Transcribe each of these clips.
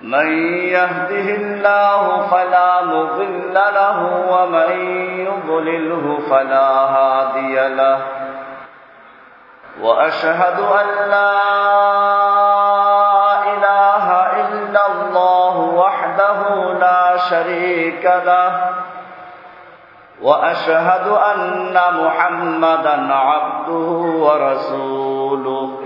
من يهده الله فلا مضل له ومن يضلله فلا هادي له. وأشهد أن لا إله إلا الله وحده لا شريك له. وأشهد أن محمدا عبده ورسوله.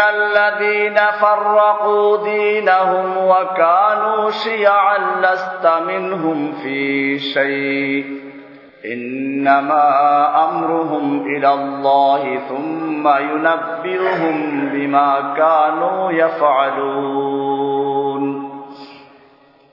الذين فرقوا دينهم وكانوا شيعا لست منهم في شيء إنما أمرهم إلى الله ثم ينبئهم بما كانوا يفعلون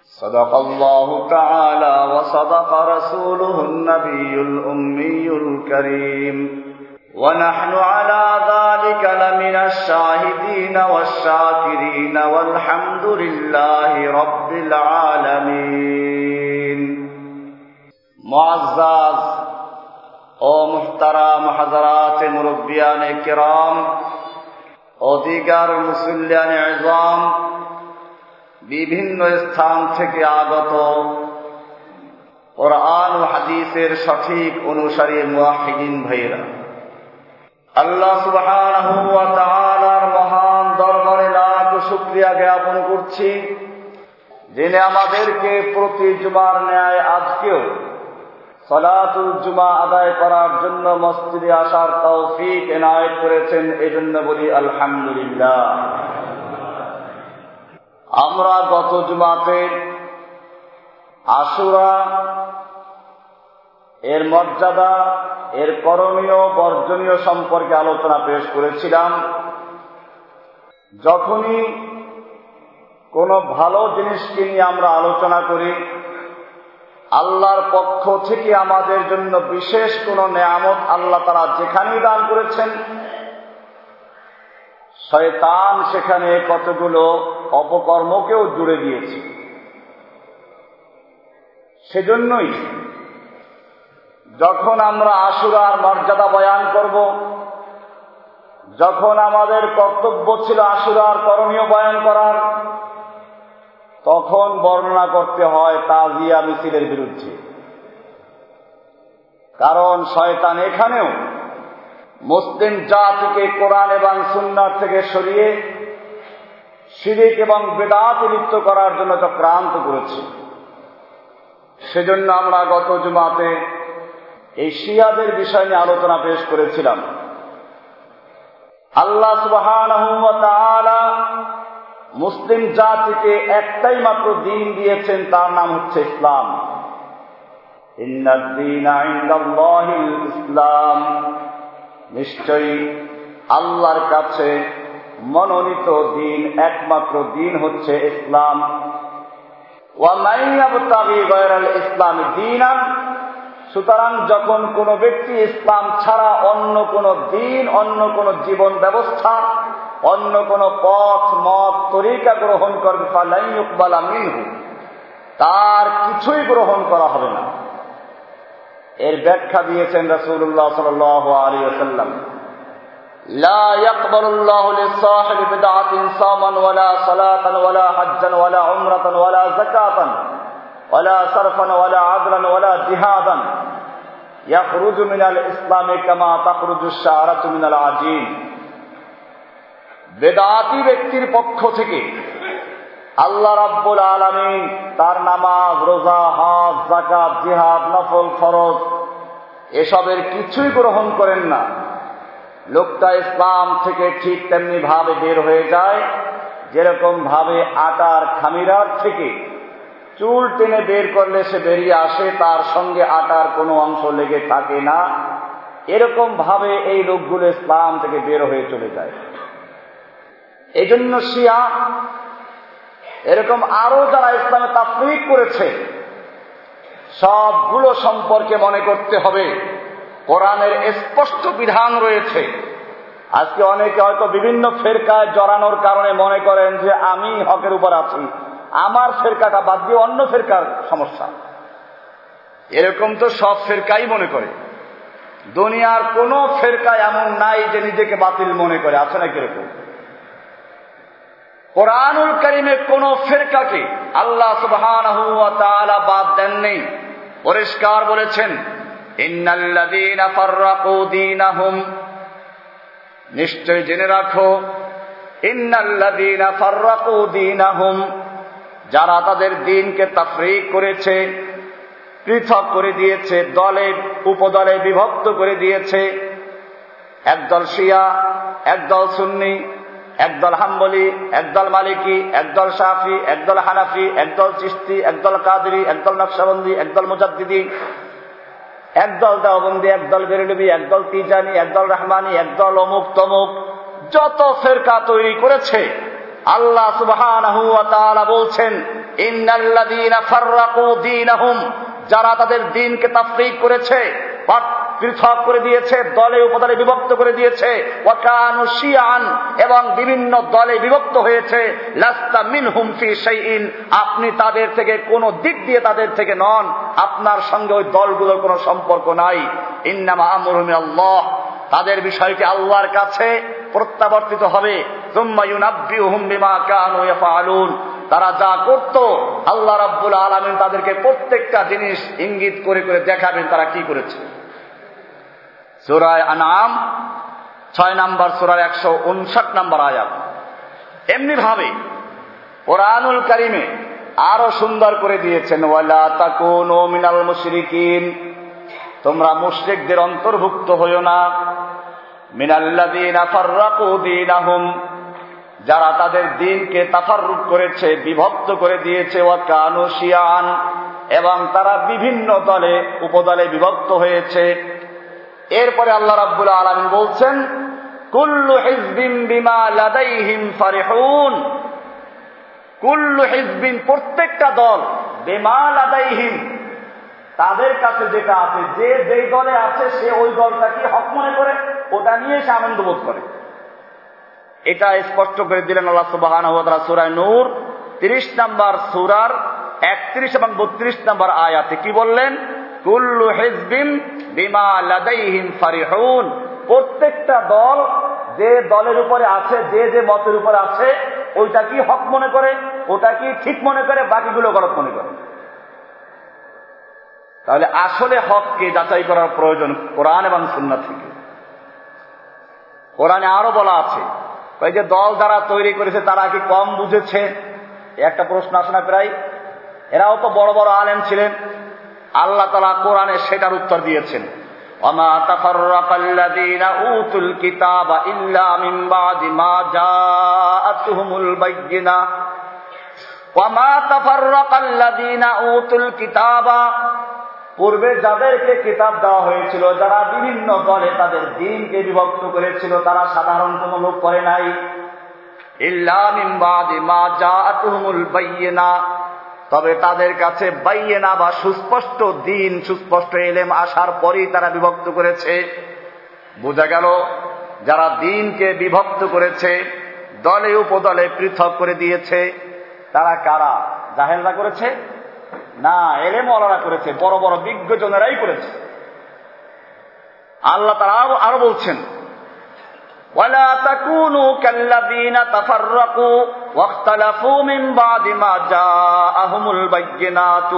صدق الله تعالى وصدق رسوله النبي الأمي الكريم ونحن على ذلك لمن الشاهدين والشاكرين والحمد لله رب العالمين معزز ও মুহতারাম হাজারাত মুরব্বিয়ান কিরাম অধিকার মুসল্লিয়ান আজম বিভিন্ন স্থান থেকে আগত কোরআন হাদিসের সঠিক অনুসারী মুয়াহিদিন ভাইরা আল্লাহ তাআলার মহান দরবারে লাখ শুক্রিয়া জ্ঞাপন করছি, যিনি আমাদেরকে প্রতি জুমার ন্যায় আজকেও সলাতুল জুমা আদায় করার জন্য মসজিদে আসার তৌফিক এনায়েত করেছেন এই জন্য বলি আলহামদুলিল্লাহ। আমরা গত জুমাতে আশুরা এর মর্যাদা, এর করণীয়, বর্জনীয় সম্পর্কে আলোচনা পেশ করেছিলাম। যখনই কোনো ভালো জিনিসকে নিয়ে আমরা আলোচনা করি, আল্লাহর পক্ষ থেকে আমাদের জন্য বিশেষ কোন নেয়ামত আল্লাহ তারা যেখানেই দান করেছেন, শয়তান সেখানে কতগুলো অপকর্মকেও জুড়ে দিয়েছে। সেজন্যই যখন আমরা আশুরার মর্যাদা বয়ান করব, যখন আমাদের কর্তব্য ছিল আশুরার করণীয় বয়ান করার, তখন বর্ণনা করতে হয় তাজিয়া মিছিলের বিরুদ্ধে। কারণ শয়তান এখানেও মুসলিম জাতিকে কোরআন এবং সুন্নার থেকে সরিয়ে শিরিক এবং বেদাতে লিপ্ত করার জন্য চক্রান্ত করেছে। সেজন্য আমরা গত জুমাতে এই শিয়াদের বিষয় নিয়ে আলোচনা পেশ করেছিলাম। আল্লাহ সুবাহ মুসলিম জাতিকে একটাই মাত্র দিন দিয়েছেন, তার নাম হচ্ছে ইসলাম। ইসলাম। নিশ্চয়ই আল্লাহর কাছে মনোনীত দিন, একমাত্র দিন হচ্ছে ইসলাম। ইসলাম দিন সুতরাং যখন কোন ব্যক্তি ইসলাম ছাড়া অন্য কোন দিন অন্য কোন জীবন ব্যবস্থা অন্য কোন পথ মত তরিকা গ্রহণ করবে মিনহু তার কিছুই গ্রহণ করা হবে না এর ব্যাখ্যা দিয়েছেন রসুল্লাহ সাল আলী আসাল্লাম لا يقبل الله لصاحب بدعة صوما ولا صلاة ولا حجا ولا عمرة ولا زكاة ولا صرفا ولا عدلا ولا جهادا يخرج من الإسلام كما تخرج الشعرة من العجين বেদাতি ব্যক্তির পক্ষ থেকে আল্লাহ রাব্বুল আলমিন তার নামাজ রোজা হাজ জাকাত জিহাদ নফল ফরজ এসবের কিছুই গ্রহণ করেন না লোকটা ইসলাম থেকে ঠিক তেমনি ভাবে বের হয়ে যায় যেরকম ভাবে আটার খামিরার থেকে চুল টেনে বের করলে সে বেরিয়ে আসে, তার সঙ্গে আটার কোনো অংশ লেগে থাকে না। এরকম ভাবে এই লোকগুলো ইসলাম থেকে বের হয়ে চলে যায়। এই জন্য শিয়া, এরকম আরও যারা ইসলামে তাফরিক করেছে, সবগুলো সম্পর্কে মনে করতে হবে। কোরআনের স্পষ্ট বিধান রয়েছে। আজকে অনেকে হয়তো বিভিন্ন ফেরকায় জড়ানোর কারণে মনে করেন যে আমি হকের উপর আছি। আমার ফেরকাটা বাদ দিয়ে অন্য ফেরকার সমস্যা। এরকম তো সব ফেরকাই মনে করে। দুনিয়ার কোন ফেরকা এমন নাই যে নিজেকে বাতিল মনে করে। আছে না কীরকম কোরআনুল করিমে কোন ফেরকাকে আল্লাহ সুবহান বাদ দেননি পরিষ্কার বলেছেন নিশ্চয় জেনে রাখো যারা তাদের দিনকে তাফরিক করেছে, পৃথক করে দিয়েছে, দলে, উপদলে বিভক্ত করে দিয়েছে, একদল শিয়া, একদল সুন্নি, একদল হাম্বলি, একদল মালিকি, একদল সাফি একদল হানাফি, একদল চিস্তি একদল কাদরি, একদল নকশাবন্দি, একদল মুজাদ্দিদি, একদল দেওবন্দি, একদল বেরুলবি, একদল তিজানি, একদল রহমানি, একদল অমুক তমুক, যত ফেরকা তৈরি করেছে আল্লাহ সুবহান বলছেন যারা তাদের দিনকে তাফরিক করেছে পৃথক করে দিয়েছে, দলে উপদলে বিভক্ত করে দিয়েছে এবং বিভিন্ন দলে বিভক্ত হয়েছে আপনি তাদের থেকে কোন দিক দিয়ে তাদের থেকে নন, আপনার সঙ্গে ওই দলগুলোর কোনো সম্পর্ক নাই। ইন্নামা আমরুমি আল্লাহ তাদের বিষয়টি আল্লাহর কাছে প্রত্যাবর্তিত হবে। তারা যা করত, আল্লাহ রাব্বুল আলমিন তাদেরকে প্রত্যেকটা জিনিস ইঙ্গিত করে করে দেখাবেন তারা কি করেছে। সুরায় আনাম ছয় নাম্বার সুরার একশো উনষাট নাম্বার আয়াত। এমনি ভাবে কোরআনুল কারিমে আরও সুন্দর করে দিয়েছেন, ওয়ালা তাকুন ও মিনাল মুশরিকিন। তোমরা মুশরিকদের অন্তর্ভুক্ত হইও না। মিনাল্লাদিনা ফাররাকু দীনাহুম, যারা তাদের দিনকে তাফাররুক করেছে, বিভক্ত করে দিয়েছে, ওয়া কানু শিয়ান, এবং তারা বিভিন্ন দলে, উপদলে বিভক্ত হয়েছে। এরপরে আল্লাহ রাব্বুল আলমিন বলছেন, কুল্লু হিজবিন বিমা লাদাইহিম ফারিহুন। কুল্লু হিজবিন প্রত্যেকটা দল, বিমা লাদাইহিম তাদের কাছে যেটা আছে, যে যেই দলে আছে সে ওই দলটাকে হক মনে করে, ওটা নিয়ে সে আনন্দ বোধ করে। এটা স্পষ্ট করে দিলেন আল্লাহ সুবাহান সুরায় নূর, তিরিশ নাম্বার সুরার একত্রিশ এবং বত্রিশ নাম্বার আয়াতে কি বললেন? কুল্লু হেজবিম বিমা লাদাইহিম ফারিহুন। প্রত্যেকটা দল যে দলের উপরে আছে, যে যে মতের উপরে আছে, ওইটা কি হক মনে করে, ওটা কি ঠিক মনে করে, বাকিগুলো গলত মনে করে। তাহলে আসলে হককে যাচাই করার প্রয়োজন কোরআন এবং সুন্না থেকে। কোরআনে আরও বলা আছে, ওই যে দল যারা তৈরি করেছে তারা কি কম বুঝেছে? একটা প্রশ্ন আসে না প্রায়? এরাও তো বড় বড় আলেম ছিলেন। আল্লাহ তালা কোরআনে সেটার উত্তর দিয়েছেন। ওমা কিতাবা পূর্বে যাদেরকে কিতাব দেওয়া হয়েছিল, যারা বিভিন্ন দলে তাদের দিনকে বিভক্ত করেছিল, তারা সাধারণ কোন লোক করে নাই। তবে তাদের কাছে বাইয়েনা বা সুস্পষ্ট দিন, সুস্পষ্ট এলেম আসার পরেই তারা বিভক্ত করেছে। বোঝা গেল, যারা দিনকে বিভক্ত করেছে, দলে উপদলে পৃথক করে দিয়েছে, তারা কারা? জাহেলরা করেছে? না এলে মলারা করেছে বড় বড় বিজ্ঞজনেরাই করেছে আল্লাহ তারা আরো বলছেন ولا تكونوا كالذين تفرقوا واختلفوا من بعد ما جاءهم البينات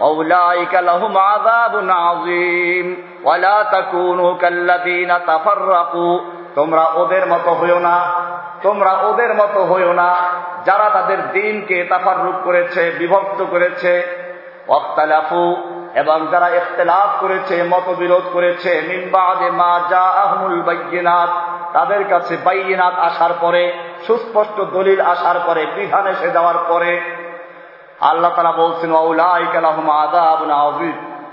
أولئك لهم عذاب عظيم ولا تكونوا كالذين تفرقوا তোমরা ওদের মতো হইও না তোমরা ওদের মতো হইও না যারা তাদের দিনকে তাফারুক করেছে বিভক্ত করেছে অক্তালাফু এবং যারা ইখতলাফ করেছে, মতবিরোধ করেছে আহমুল তাদের কাছে বাইনাত আসার পরে, সুস্পষ্ট দলিল আসার পরে, বিধান এসে যাওয়ার পরে, আল্লাহ তারা বলছেন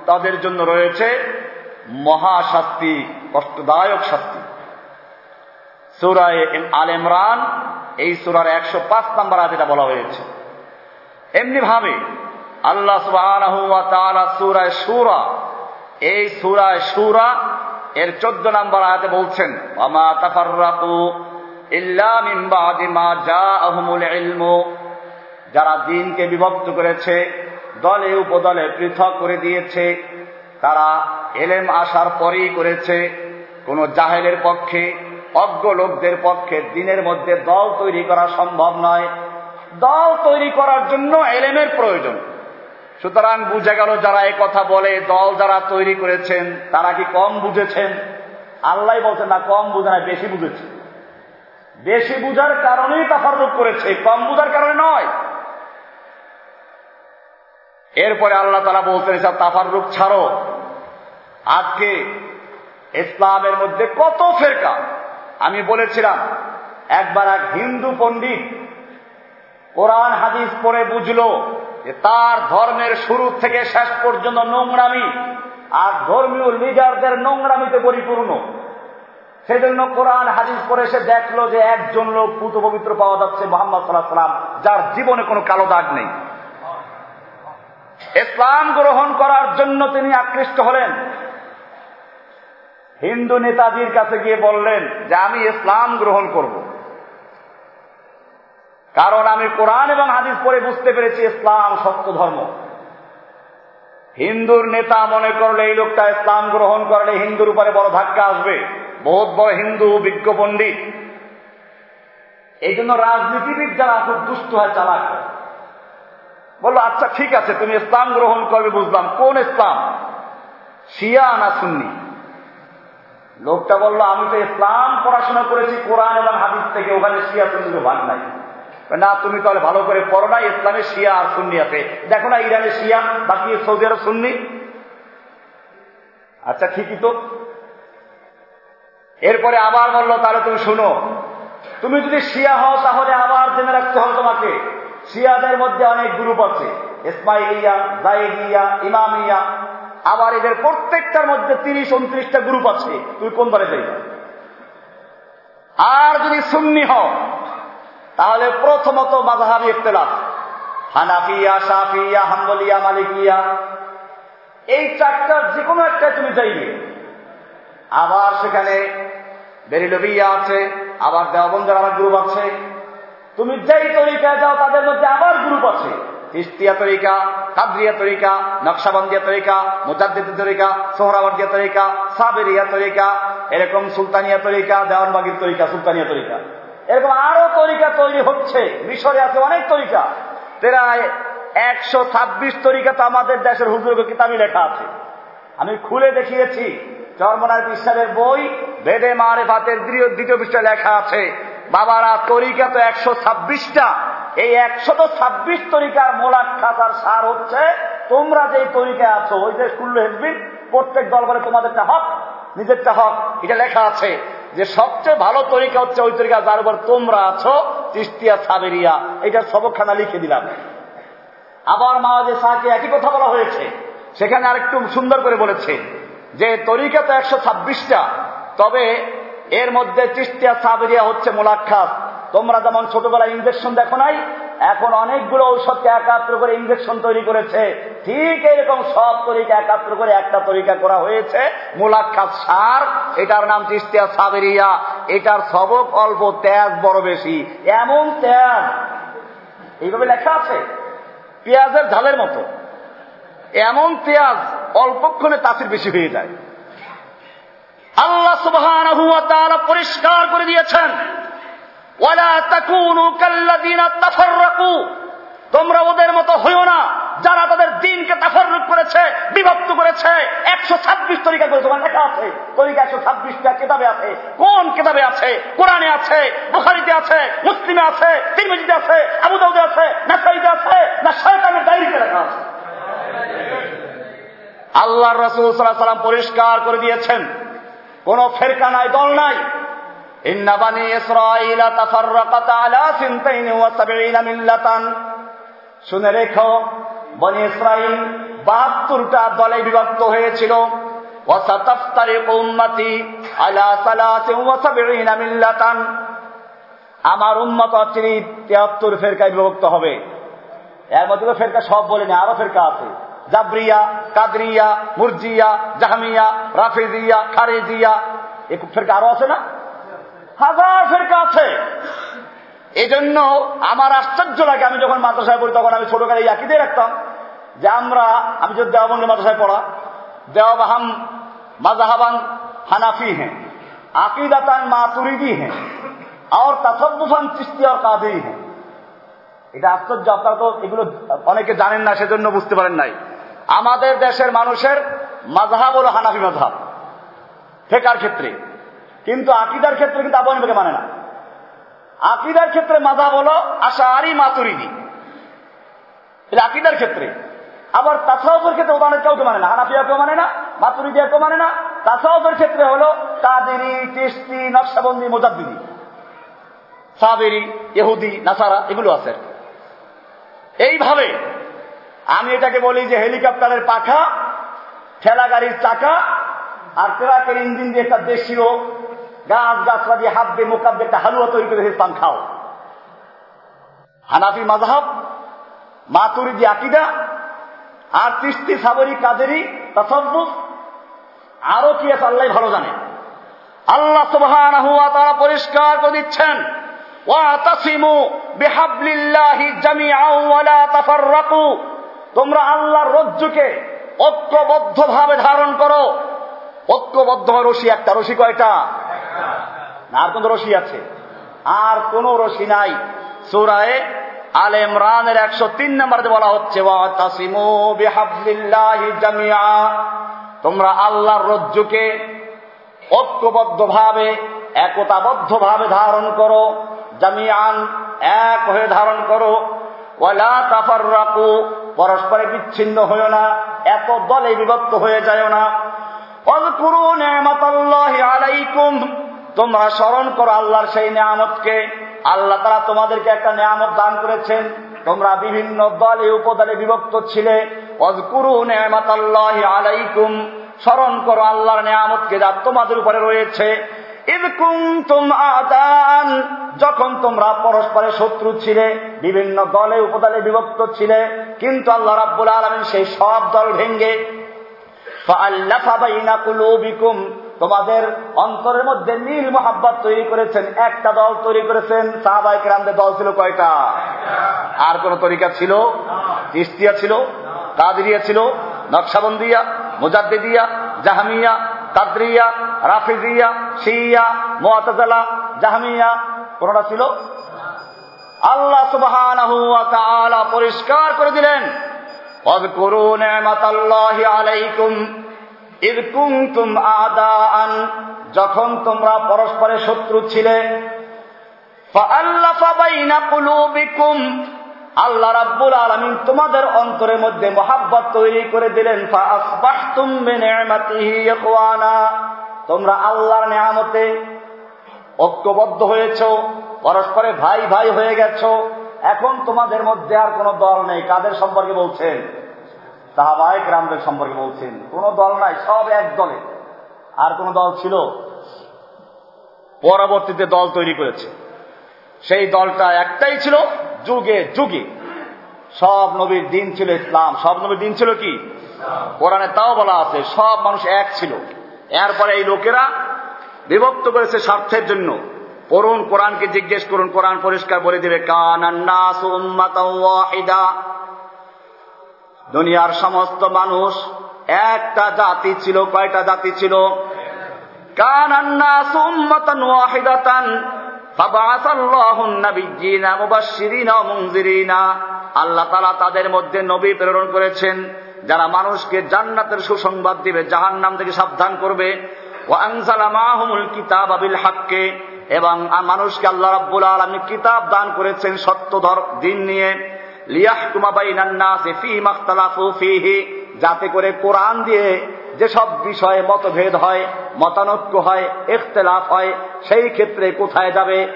তাদের জন্য রয়েছে মহাশাস্তি, কষ্টদায়ক শাস্তি। সুরায় আল ইমরান, এই সুরার একশো পাঁচ নম্বর যেটা বলা হয়েছে। এমনি ভাবে আল্লাহ সুরায় সুরা এই সুরায় সুরা এর চোদ্দ নম্বর আয়াতে বলছেন যারা দিনকে বিভক্ত করেছে, দলে উপদলে পৃথক করে দিয়েছে, তারা এলেম আসার পরেই করেছে, কোন জাহেলের পক্ষে, অজ্ঞ লোকদের পক্ষে দিনের মধ্যে দল তৈরি করা সম্ভব নয়। দল তৈরি করার জন্য এলেমের প্রয়োজন। সুতরাং বুঝে গেল যারা কথা বলে, দল যারা তৈরি করেছেন, তারা কি কম বুঝেছেন? আল্লাহ বলছেন, না, কম বুঝে না বেশি বুঝেছে। বেশি বুঝার কারণেই তাফারুক করেছে, কম বুঝার কারণে নয়। এরপরে আল্লাহ তারা বলছেন, এসব তাফারুক ছাড়ো। আজকে ইসলামের মধ্যে কত ফেরকা? আমি বলেছিলাম, একবার এক হিন্দু পণ্ডিত কোরআন, হাদিস পড়ে বুঝলো তার ধর্মের শুরু থেকে শেষ পর্যন্ত নোংরামি, আর ধর্মীয় লিডারদের নোংরামিতে পরিপূর্ণ। সেজন্য কোরআন, হাদিস পরে সে দেখল যে একজন লোক পুত পবিত্র পাওয়া যাচ্ছে মোহাম্মদ সাল্লাহ সাল্লাম যার জীবনে কোনো কালো দাগ নেই। ইসলাম গ্রহণ করার জন্য তিনি আকৃষ্ট হলেন। হিন্দু নেতাজির কাছে গিয়ে বললেন যে, আমি ইসলাম গ্রহণ করব। কারণ আমি কোরআন এবং হাদিস পরে বুঝতে পেরেছি, ইসলাম সত্য ধর্ম। হিন্দুর নেতা মনে করলে এই লোকটা ইসলাম গ্রহণ করলে হিন্দুর উপরে বড় ধাক্কা আসবে। বহুত বড় হিন্দু, বিজ্ঞ পণ্ডিত। এই জন্য রাজনীতিবিদ যারা খুব দুষ্ট হয়, চালাক বলল আচ্ছা ঠিক আছে, তুমি ইসলাম গ্রহণ করবে, বুঝলাম। কোন ইসলাম? শিয়া না সুন্নি? লোকটা বলল, আমি তো ইসলাম পড়াশোনা করেছি, কোরআন এবং হাদিস থেকে, ওখানে শিয়া সুন্নির ভাগ নাই। না, তুমি তাহলে ভালো করে পড়ো না, ইসলামে শিয়া আর সুন্নি আছে দেখো না, ইরানে শিয়া, বাকি সৌদি আরব সুন্নি। আচ্ছা ঠিকই তো। এরপরে আবার বলল, তাহলে তুমি শুনো, তুমি যদি শিয়া হও, তাহলে আবার জেনে রাখতে হবে তোমাকে। শিয়াদের মধ্যে অনেক গ্রুপ আছে, ইসমাইলিয়া জাইদিয়া ইমামিয়া। আবার এদের প্রত্যেকটার মধ্যে তিরিশ, উনত্রিশটা গ্রুপ আছে। তুমি কোন দলে যাইবা? আর যদি সুন্নি হও তাহলে প্রথমত মাঝহাবি ইখতলাফ। হানাফিয়া সাফিয়া হাম্বলিয়া, মালিকিয়া, এই চারটার যে কোনো একটা তুমি যাইবে আবার সেখানে বেরিলবিয়া আছে, আবার দেওবন্দের আমার গ্রুপ আছে। তুমি যেই তরিকায় যাও, তাদের মধ্যে আবার গ্রুপ আছে। ইস্তিয়া তরিকা, কাদরিয়া তরিকা, নকশাবন্দিয়া তরিকা, মুজাদ্দিদ তরিকা সোহরাবর্দিয়া তরিকা, সাবেরিয়া তরিকা, এরকম সুলতানিয়া তরিকা, দেওয়ানবাগির তরিকা, সুলতানিয়া তরিকা। এরকম আরও তরিকা তৈরি হচ্ছে। মিশরে আছে অনেক তরিকা। প্রায় একশো ছাব্বিশ তরিকা তো আমাদের দেশের হুজুর কিতাবই লেখা আছে। আমি খুলে দেখিয়েছি চর্মনার বিশ্বাসের বই, বেদে মারে ভাতের দ্বিতীয় পৃষ্ঠায় লেখা আছে, বাবারা, তরিকা তো একশো ছাব্বিশটা। এই একশত ছাব্বিশ তরিকার মোলাট খাতার সার হচ্ছে, তোমরা যে তরিকা আছো, ওই যে কুল্লু হেসবিন প্রত্যেক দল বলে তোমাদেরটা হক, নিজেরটা হক। এটা লেখা আছে। যে সবচেয়ে ভালো তরিকা হচ্ছে ওই তরিকা যার উপর তোমরা আছো, তিস্তিয়া সাবেরিয়া। এটা সবখানা লিখে দিলাম। আবার মাওয়াজে শাহকে একই কথা বলা হয়েছে। সেখানে আরেকটু সুন্দর করে বলেছে যে, তরিকা তো একশো ছাব্বিশটা, তবে এর মধ্যে তিস্তিয়া সাবেরিয়া হচ্ছে মোলাক্ষাত তোমরা যেমন ছোটবেলায় ইঞ্জেকশন দেখো নাই এখন অনেকগুলো ঔষধকে একাত্র করে ইঞ্জেকশন তৈরি করেছে। ঠিক এরকম সব তরিকা একাত্র করে একটা তরিকা করা হয়েছে মুলাক্ষাত সার। এটার নাম চিস্তিয়া সাবেরিয়া। এটার সবক অল্প, তেজ বড় বেশি। এমন ত্যাগ এইভাবে লেখা আছে, পেঁয়াজের ঝালের মতো। এমন পেঁয়াজ অল্পক্ষণে তাসির বেশি হয়ে যায়। আল্লাহ সুবাহ পরিষ্কার করে দিয়েছেন। তোমরা ওদের মতো হইও না, যারা তাদের দিনকে তাফারুক করেছে, বিভক্ত করেছে। একশো ছাব্বিশ তরিকা করে তোমার লেখা আছে। তরিকা একশো ছাব্বিশটা কেতাবে আছে। কোন কেতাবে আছে? কোরআনে আছে, বুখারিতে আছে, মুসলিমে আছে, তিরমিজিতে আছে, আবুদাউদে আছে না নাসাইতে আছে, না শয়তানের ডায়েরিতে লেখা আছে। আল্লাহ রসুল সাল্লাহ সাল্লাম পরিষ্কার করে দিয়েছেন। কোন ফেরকা নাই, দল নাই। ইসরাইলা তাফাররাকাত আলা সিনতাইন ওয়া সাবঈনা মিল্লাতান। শুনে রেখো, বনি ইসরাইল বাহাত্তরটা দলে বিভক্ত হয়েছিল। আমার উন্মত তিয়াত্তর ফেরকায় বিভক্ত হবে। এর মধ্যে তো ফেরকা সব বলে বলেনি আরও ফেরকা আছে। জাবরিয়া, কাদরিয়া, মুরজিয়া, জাহামিয়া, রাফিজিয়া, খারেজিয়া, এ ফেরকা আরও আছে না? হাজার ফেরকা আছে। এই জন্য আমার আশ্চর্য লাগে, আমি যখন মাদ্রাসায় পড়ি, তখন আমি ছোটকালে ইয়াকিদে রাখতাম যে আমরা, আমি যদি দেওয়াবন্দি মাদ্রাসায় পড়া দেওয়াবাহাম মাজাহাবান হানাফি হ্যাঁ আকিদাতান মাতুরিদি হ্যাঁ আর তাসব্বুফান চিস্তি আর কাদেই হ্যাঁ এটা আশ্চর্য, আপনারা তো এগুলো অনেকে জানেন না, সেজন্য বুঝতে পারেন নাই। আমাদের দেশের মানুষের মাঝহাব হল হানাফি মাঝহাব ফেকার ক্ষেত্রে। কিন্তু আকিদার ক্ষেত্রে কিন্তু আবু হানিফাকে মানে না। আকিদার ক্ষেত্রে মাঝহাব হলো আশারি মাতুরিদি। এটা আকিদার ক্ষেত্রে। আবার তাসাউফের ক্ষেত্রে ওদের কাউকে মানে না হানাফিয়া কেউ মানে না মাতুরিদিয়া কেউ মানে না। তাসাউফের ক্ষেত্রে হলো কাদেরি টেস্টি নকশাবন্দি, মোজাদ্দিদি। সাবেরি, ইহুদি, নাসারা, এগুলো আছে এইভাবে আমি এটাকে বলি যে হেলিকপ্টারের পাখা ঠেলা গাড়ির চাকা, আর ট্রাকের ইঞ্জিন দিয়ে একটা দেশীয় গাছ গাছরা দিয়ে হাত দিয়ে মোকাব একটা হালুয়া তৈরি করে ইসলাম খাও। হানাফি মাঝহাব মাতুরিদি আকিদা আর তিস্তি সাবরি, কাদেরি, তাসব্বুফ, আরও কি আছে আল্লাহ ভালো জানে। আল্লাহ সুবহান তারা পরিষ্কার করে দিচ্ছেন তোমরা আল্লাহর রজ্জুকে ঐক্যবদ্ধ ভাবে ধারণ করো। ঐক্যবদ্ধ রশি একটা, রশি কয়টা? আর কোন রশি আছে? আর কোন রশি নাই। সুরায় আল ইমরানের একশো তিন নম্বরে বলা হচ্ছে তোমরা আল্লাহর রজ্জুকে ঐক্যবদ্ধ ভাবে একতাবদ্ধ ভাবে ধারণ করো জামিয়ান এক হয়ে ধারণ করো। ওয়ালা তাফার পরস্পরে বিচ্ছিন্ন হয়েও না, এত দলে বিভক্ত হয়ে যায় না। তোমরা স্মরণ করো আল্লাহর সেই নিয়ামতকে। আল্লাহ তারা তোমাদেরকে একটা নিয়ামত দান করেছেন। তোমরা বিভিন্ন দলে উপদলে বিভক্ত ছিলে। অজকুরু নেমাত আলাইকুম স্মরণ করো আল্লাহর নিয়ামতকে যা তোমাদের উপরে রয়েছে। যখন তোমরা পরস্পরের শত্রু ছিলে, বিভিন্ন দলে উপদলে বিভক্ত ছিলে, কিন্তু আল্লাহ রাব্বুল আলমিন সেই সব দল ভেঙ্গে তোমাদের অন্তরের মধ্যে নীল মোহাব্বত তৈরি করেছেন, একটা দল তৈরি করেছেন সাহাবাই কেরামদের দল ছিল কয়টা? আর কোন তরিকা ছিল? ইস্তিয়া ছিল? কাদিরিয়া ছিল? নকশাবন্দিয়া, মুজাদ্দিদিয়া, জাহামিয়া কাদরিয়া রাফিজিয়া, শিয়া মোয়াতালা জাহামিয়া, কোনটা ছিল? আল্লাহ সুবহান পরিষ্কার করে দিলেন। যখন তোমরা পরস্পরের শত্রু ছিলে। আল্লাহ রাব্বুল আলমিন তোমাদের অন্তরের মধ্যে মহাব্বত তৈরি করে দিলেন। তোমরা আল্লাহর নেয়ামতে ঐক্যবদ্ধ হয়েছ, পরস্পরে ভাই ভাই হয়ে গেছ। এখন তোমাদের মধ্যে আর কোন দল নেই। কাদের সম্পর্কে বলছেন? সাহাবাহিক রামদের সম্পর্কে বলছেন। কোন দল নাই, সব এক দলে। আর কোন দল ছিল? পরবর্তীতে দল তৈরি করেছে। সেই দলটা একটাই ছিল যুগে যুগে। সব নবীর দিন ছিল ইসলাম। সব নবীর দিন ছিল কি? কোরআনে তাও বলা আছে, সব মানুষ এক ছিল। এরপরে এই লোকেরা বিভক্ত করেছে স্বার্থের জন্য। পড়ুন, কোরআনকে জিজ্ঞেস করুন, কোরআন পরিষ্কার বলে দেবে দুনিয়ার সমস্ত মানুষ, একটা জাতি ছিল, কয়টা জাতি ছিল? আল্লাহ তালা তাদের মধ্যে নবী প্রেরণ করেছেন, যারা মানুষকে জান্নাতের সুসংবাদ দিবে জাহান নাম থেকে সাবধান করবে। ও আনসালামাহমুল কিতাব আবিল হাক্কে। এবং মানুষকে আল্লাহ রাব্বুল আলমী কিতাব দান করেছেন সত্য ধর দিন নিয়ে। যাতে করে কোরআন দিয়ে যেসব বিষয়ে মতভেদ হয়, মতানৈক্য হয়, ইখতলাফ হয়, সেই ক্ষেত্রে কোথায় যাবে?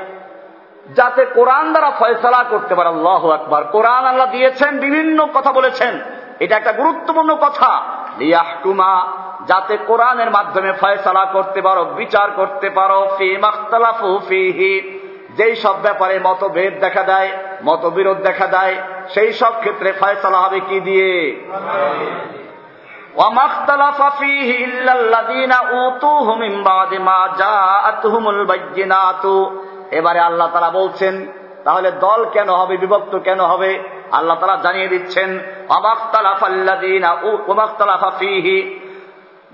যাতে কোরআন দ্বারা ফয়সলা করতে পারে, আল্লাহ আকবার। কোরআন আল্লাহ দিয়েছেন, বিভিন্ন কথা বলেছেন। এটা একটা গুরুত্বপূর্ণ কথা। লিয়াহকুমা, যাতে কোরআনের মাধ্যমে ফয়সালা করতে পারো, বিচার করতে পারো ফি ফিহি। যেই সব ব্যাপারে মতভেদ দেখা দেয়, মতবিরোধ দেখা দেয়, সেই সব ক্ষেত্রে ফয়সালা হবে কি দিয়ে? এবারে আল্লাহ তারা বলছেন, তাহলে দল কেন হবে, বিভক্ত কেন হবে? আল্লাহ তারা জানিয়ে দিচ্ছেন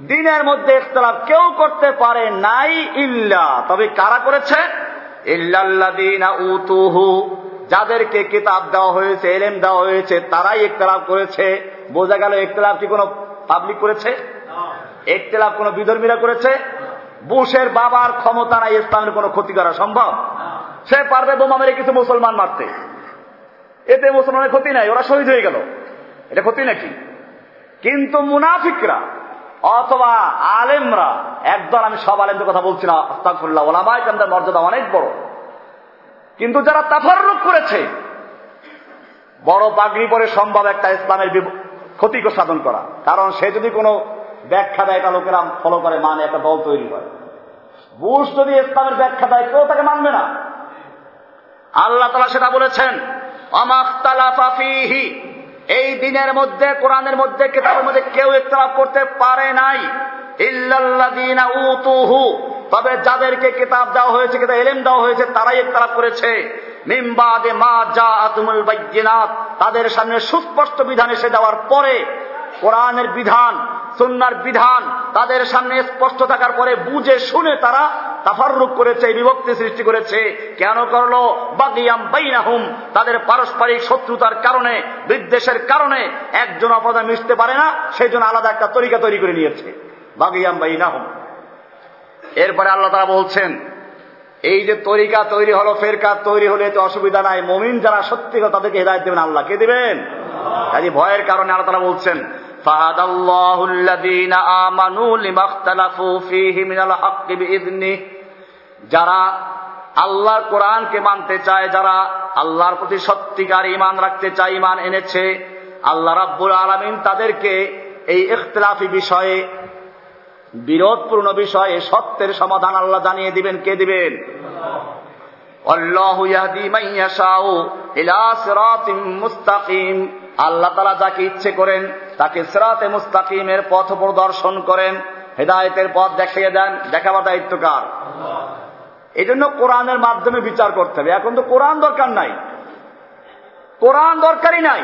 দিনের মধ্যে ইখতলাফ কেউ করতে পারে নাই ইল্লা। তবে কারা করেছে? উতুহু। যাদেরকে কিতাব দেওয়া হয়েছে, এলেম দেওয়া হয়েছে, তারাই ইখতলাফ করেছে। বোঝা গেল ইখতলাফ কি কোনো পাবলিক করেছে? ইখতলাফ কোন বিধর্মীরা করেছে? বুশের বাবার ক্ষমতা নাই ইসলামের কোন ক্ষতি করা সম্ভব? সে পারবে বোমা মেরে কিছু মুসলমান মারতে। এতে মুসলমানের ক্ষতি নাই, ওরা শহীদ হয়ে গেল। এটা ক্ষতি নাকি? কিন্তু মুনাফিকরা অথবা আলেমরা, একদল আমি সব আলেমদের কথা বলছি না আস্তাকুল্লাহ ওলামাই কান্দার মর্যাদা অনেক বড়। কিন্তু যারা তাফারুক করেছে, বড় পাগড়ি পরে সম্ভব একটা ইসলামের ক্ষতিকর সাধন করা। কারণ সে যদি কোনো ব্যাখ্যা দেয়, এটা লোকেরা ফলো করে মানে একটা দল তৈরি হয়। বুশ যদি ইসলামের ব্যাখ্যা দেয়, কেউ তাকে মানবে না। আল্লাহ তালা সেটা বলেছেন অমাখতালাফাফিহি এই দিনের মধ্যে, কোরআনের মধ্যে, কেতাবের মধ্যে কেউ ইতলাফ করতে পারে নাই। উতুহু। তবে যাদেরকে কিতাব দেওয়া হয়েছে, কিতাব এলেম দেওয়া হয়েছে, তারাই ইতলাফ করেছে। মিমবাদে মা জাআতুমুল বৈদ্যনাথ তাদের সামনে সুস্পষ্ট বিধান এসে দেওয়ার পরে কোরআনের বিধান, সুন্নার বিধান, তাদের সামনে স্পষ্ট থাকার পরে বুঝে শুনে তারা তাফারুক করেছে, বিভক্তি সৃষ্টি করেছে। কেন করল? বাগিয়াম তাদের পারস্পরিক শত্রুতার কারণে, বিদ্বেষের কারণে একজন অপদা মিশতে পারে না সেই জন্য আলাদা একটা তরিকা তৈরি করে নিয়েছে। বাগিয়াম বাইনাহুম। এরপরে আল্লাহ তারা বলছেন, এই যে তরিকা তৈরি হলো, ফেরকা তৈরি হলে এতে অসুবিধা নাই। মমিন যারা সত্যি তাদেরকে হেদায়ত দেবেন, আল্লাহ কে দেবেন? ভয়ের কারণে আল্লাহ তারা বলছেন فهدى الله الذين آمنوا لما اختلفوا فيه من الحق بإذنه যারা আল্লাহর কোরআনকে মানতে চায় যারা আল্লাহর প্রতি সত্যিকার ইমান রাখতে চায় ইমান এনেছে আল্লাহ রাব্বুল আলমিন তাদেরকে এই ইখতলাফি বিষয়ে বিরোধপূর্ণ বিষয়ে সত্যের সমাধান আল্লাহ জানিয়ে দিবেন কে দিবেন মুস্তাকিম আল্লাহ তালা যাকে ইচ্ছে করেন তাকে সেরাতে মুস্তাকিমের পথ প্রদর্শন করেন হেদায়তের পথ দেখিয়ে দেন দেখাবার দায়িত্ব কার? এই জন্য কোরআনের মাধ্যমে বিচার করতে হবে। এখন তো কোরআন দরকার নাই। কোরআন দরকারই নাই।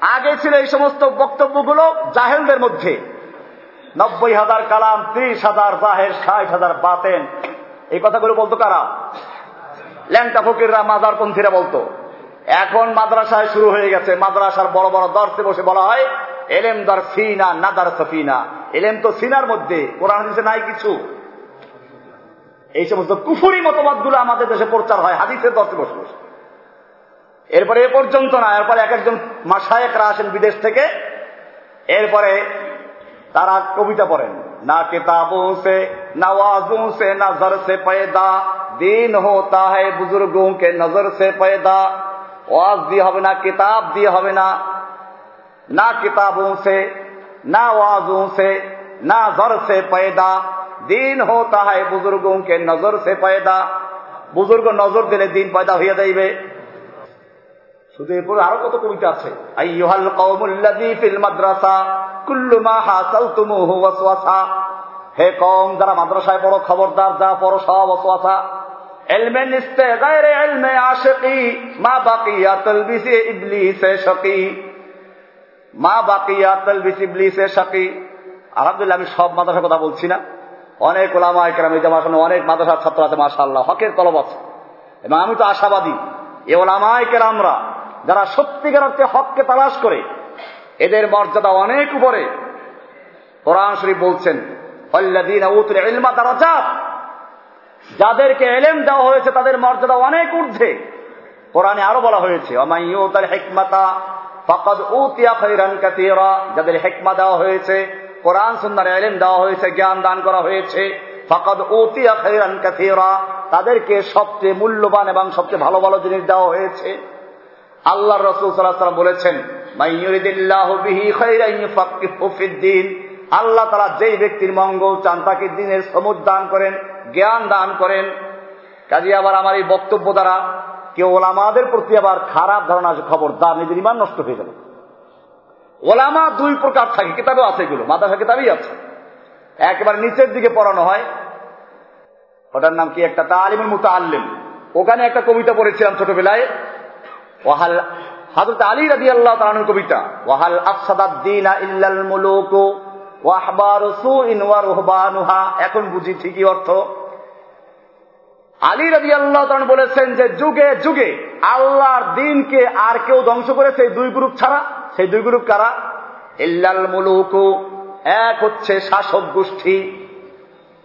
আগে ছিল এই সমস্ত বক্তব্যগুলো জাহেলদের মধ্যে। নব্বই হাজার কালাম ত্রিশ হাজার জাহের ষাট হাজার বাতেন। এই কথাগুলো বলতো কারা? ল্যাংটা ফকিররা মাদারপন্থীরা বলতো। এখন মাদ্রাসায় শুরু হয়ে গেছে। মাদ্রাসার বড় বড় দর্শে বসে বলা হয়, এলেম দর সিনা, না দার সফিনা। এলেম তো সিনার মধ্যে, কোরআন দিচ্ছে নাই কিছু। এই সমস্ত কুফুরি মতবাদগুলো আমাদের দেশে প্রচার হয়, হাদিসের দর্শে বসে বসে। এরপরে এ পর্যন্ত না, এরপরে এক একজন মাসায়করা আসেন বিদেশ থেকে। এরপরে তারা কবিতা পড়েন, না কেতাব সে না না জর সে পয়দা, দিন হোতা হে বুজুর্গ কে নজর সে পয়দা। ওয়াজ দিয়ে হবে না, কিতাব দিয়ে হবে না না কিতাব উঁচে না ওয়াজ উঁচে না জর সে পায়দা। দিন হো ہے বুজুর্গ কে নজর সে পায়দা। বুজুর্গ নজর দিলে দিন পয়দা হইয়া যাইবে। শুধু এরপরে আরও কত কবিতা আছে? আইয়ুহাল কওমুল্লাযী ফিল মাদ্রাসা, কুল্লু মা হাসালতুমুহু ওয়াসওয়াসা। হে কম যারা মাদ্রাসায় পড়ো, খবরদার, যা পড়ো সব অসা এলমে এলমে মা মা আলহামদুলিল্লাহ, আমি সব মাদ্রাসার কথা বলছি না। অনেক ওলামা অনেক মাদ্রাসার ছাত্র আছে, মাশাআল্লাহ, হকের কলব আছে। এবং আমি তো আশাবাদী এ ওলামায় কেরামরা যারা সত্যিকার অর্থে হককে তালাশ করে, এদের মর্যাদা অনেক উপরে। কোরআন শরীফ বলছেন যাদেরকে এলেম দেওয়া হয়েছে, তাদের মর্যাদা অনেক ঊর্ধ্বে। কোরআনে আরও বলা হয়েছে যাদের হেকমা দেওয়া হয়েছে, কোরআন সুন্দর এলেম দেওয়া হয়েছে, জ্ঞান দান করা হয়েছে, ফকদ উতিয়া খৈরান কাতিরা তাদেরকে সবচেয়ে মূল্যবান এবং সবচেয়ে ভালো ভালো জিনিস দেওয়া হয়েছে। আল্লাহ রসুল সাল্লাহ বলেছেন আল্লাহ তারা যেই ব্যক্তির মঙ্গল চান, তাকে দিনের সমুদ দান করেন। জ্ঞান দান করেন। কাজে আবার আমার এই বক্তব্য দ্বারা কেউ ওলামাদের প্রতি আবার খারাপ ধারণা আছে খবরদার নিজের ইমান নষ্ট হয়ে গেল ওলামা দুই প্রকার থাকে, কিতাবেও আছে এগুলো মাদাসা কিতাবই আছে। একেবারে নিচের দিকে পড়ানো হয়। ওটার নাম কি? একটা তালিমের মতো আল্লেম ওখানে একটা কবিতা পড়েছিলাম ছোটবেলায়। ওয়াহাল, হাজরত আলী রাজি আল্লাহ তালানুর কবিতা, ওয়াহাল আফসাদাদ্দিন ইল্লাল মুলুক ওয়াহবার এখন বুঝি ঠিকই অর্থ। আলী রাজি আল্লাহ বলেছেন যে যুগে যুগে আল্লাহর দিনকে আর কেউ ধ্বংস করে সেই দুই গ্রুপ ছাড়া, সেই দুই গ্রুপ কারা? ইল্লাল মুলুক, এক হচ্ছে শাসক গোষ্ঠী।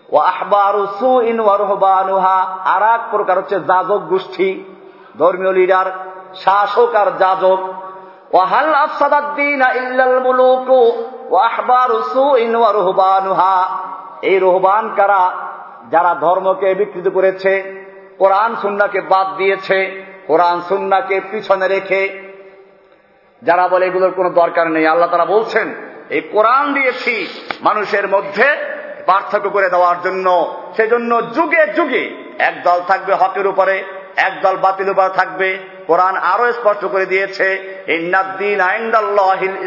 ও আহবারু সুইন ওয়া রুহবানুহা আর এক প্রকার হচ্ছে যাজক গোষ্ঠী। ধর্মীয় লিডার শাসক আর যাজক। ওয়াহাল আফসাদাদ্দিন ইল্লাল মুলুক, ওয়া আহবারু সুইন ওয়া রুহবানুহা। এই রুহবান কারা? যারা ধর্মকে বিকৃত করেছে, কোরআন সুন্নাকে বাদ দিয়েছে, কোরআন সুন্নাকে পিছনে রেখে, যারা বলে এগুলোর কোনো দরকার নেই, আল্লাহ তারা বলছেন, এই কোরআন দিয়েছি মানুষের মধ্যে পার্থক্য করে দেওয়ার জন্য। সেজন্য যুগে যুগে এক দল থাকবে হকের উপরে এক দল বাতিল উপরে থাকবে। কোরআন আরও স্পষ্ট করে দিয়েছে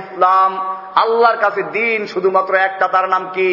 ইসলাম, আল্লাহর কাছে দিন শুধুমাত্র একটা, তার নাম কি?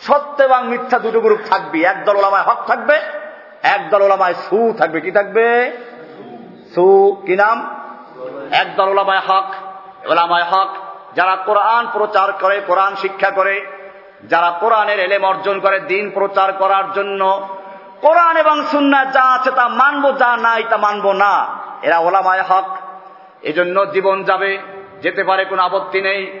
সত্য এবং মিথ্যা দুটো গ্রুপ থাকবে। একদল ওলামায় হক থাকবে একদল ওলামায় সু থাকবে। কি থাকবে? সু, কি নাম? একদল ওলামায় হক ওলামায় হক। যারা কোরআন প্রচার করে, কোরআন শিক্ষা করে, যারা কোরআনের এলেম অর্জন করে, দিন প্রচার করার জন্য কোরআন এবং সুন্না যা আছে তা মানবো, যা নাই তা মানবো না। এরা ওলামায় হক। এজন্য জীবন যাবে, যেতে পারে কোনো আপত্তি নেই।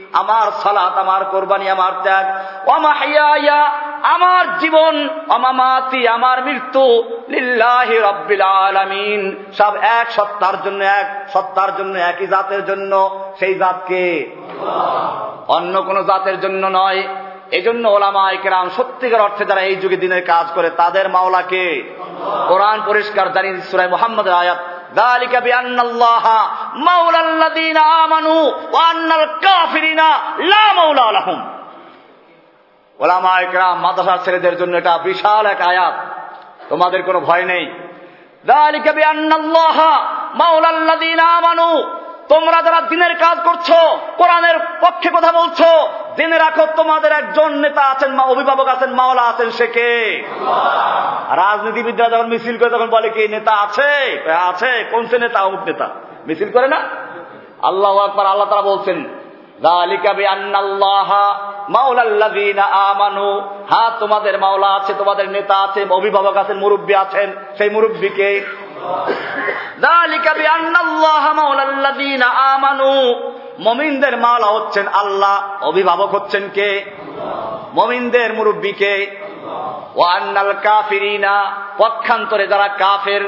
আমার সালাত, আমার কোরবানি, আমার ত্যাগ। মাহইয়ায়া আমার জীবন অমামাতি আমার মৃত্যু লিল্লাহি রব্বিল আলামিন। সব এক সত্তার জন্য, এক সত্তার জন্য, একই জাতের জন্য। সেই জাতকে অন্য কোন জাতের জন্য নয়। এই জন্য ওলামা একরাম সত্যিকার অর্থে যারা এই যুগে দিনের কাজ করে, তাদের মাওলাকে কোরআন পরিষ্কার জানিয়ে সুরাই মোহাম্মদ আয়াত। ذلك بأن الله مولى الذين آمنوا وأن الكافرين لا مولى لهم ওলামা একরাম মাদ্রাসার ছেলেদের জন্য এটা বিশাল এক আয়াত তোমাদের কোনো ভয় নেই ذلك بأن الله مولى الذين آمنوا তোমরা যারা দিনের কাজ করছ কোরআনের পক্ষে কথা বলছো জেনে রাখো তোমাদের একজন নেতা আছেন মা অভিভাবক আছেন মাওলা আছেন সে কে? রাজনীতিবিদরা যখন মিছিল করে তখন বলে কি নেতা আছে? আছে। কোন সে নেতা? অমুক নেতা। মিছিল করে না? আল্লাহ আকবার আল্লাহ তারা বলছেন হ্যাঁ তোমাদের মাওলা আছে তোমাদের নেতা আছে অভিভাবক আছেন মুরব্বী আছেন। সেই মুরব্বীকে মমিনদের মাওলা হচ্ছেন আল্লাহ, অভিভাবক হচ্ছেন কে? মমিনদের মুরব্বী কে? ও আন্নাল কাফিরিনা। পক্ষান্তরে যারা কাফের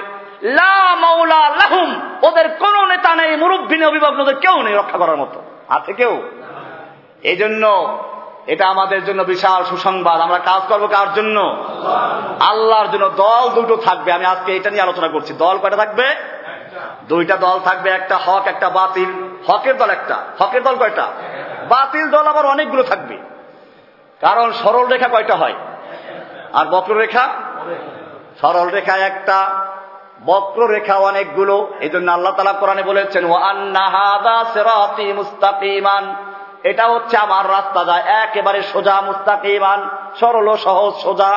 লাহুম। ওদের কোন নেতা নেই, মুরব্বী নেই, অভিভাবক কেউ নেই রক্ষা করার মতো। আছে কেউ? এই জন্য এটা আমাদের জন্য বিশাল সুসংবাদ। আমরা কাজ করব কার জন্য? আল্লাহর জন্য। দল দুটো থাকবে। আমি আজকে এটা নিয়ে আলোচনা করছি। দল কয়টা থাকবে? দুইটা দল থাকবে। একটা হক, একটা বাতিল। হকের দল একটা। হকের দল কয়টা? বাতিল দল আবার অনেকগুলো থাকবে। কারণ সরল রেখা কয়টা হয়? আর বক্ররেখা সরল রেখা একটা। বক্ররেখা অনেকগুলো। এই জন্য আল্লাহ তালা কোরআনে বলেছেন ও আন্না হাদা সেরাতি মুস্তাকিমান। এটা হচ্ছে আমার রাস্তা যায়, একেবারে সোজা, মুস্তাকিমান, সরল সহজ সোজা।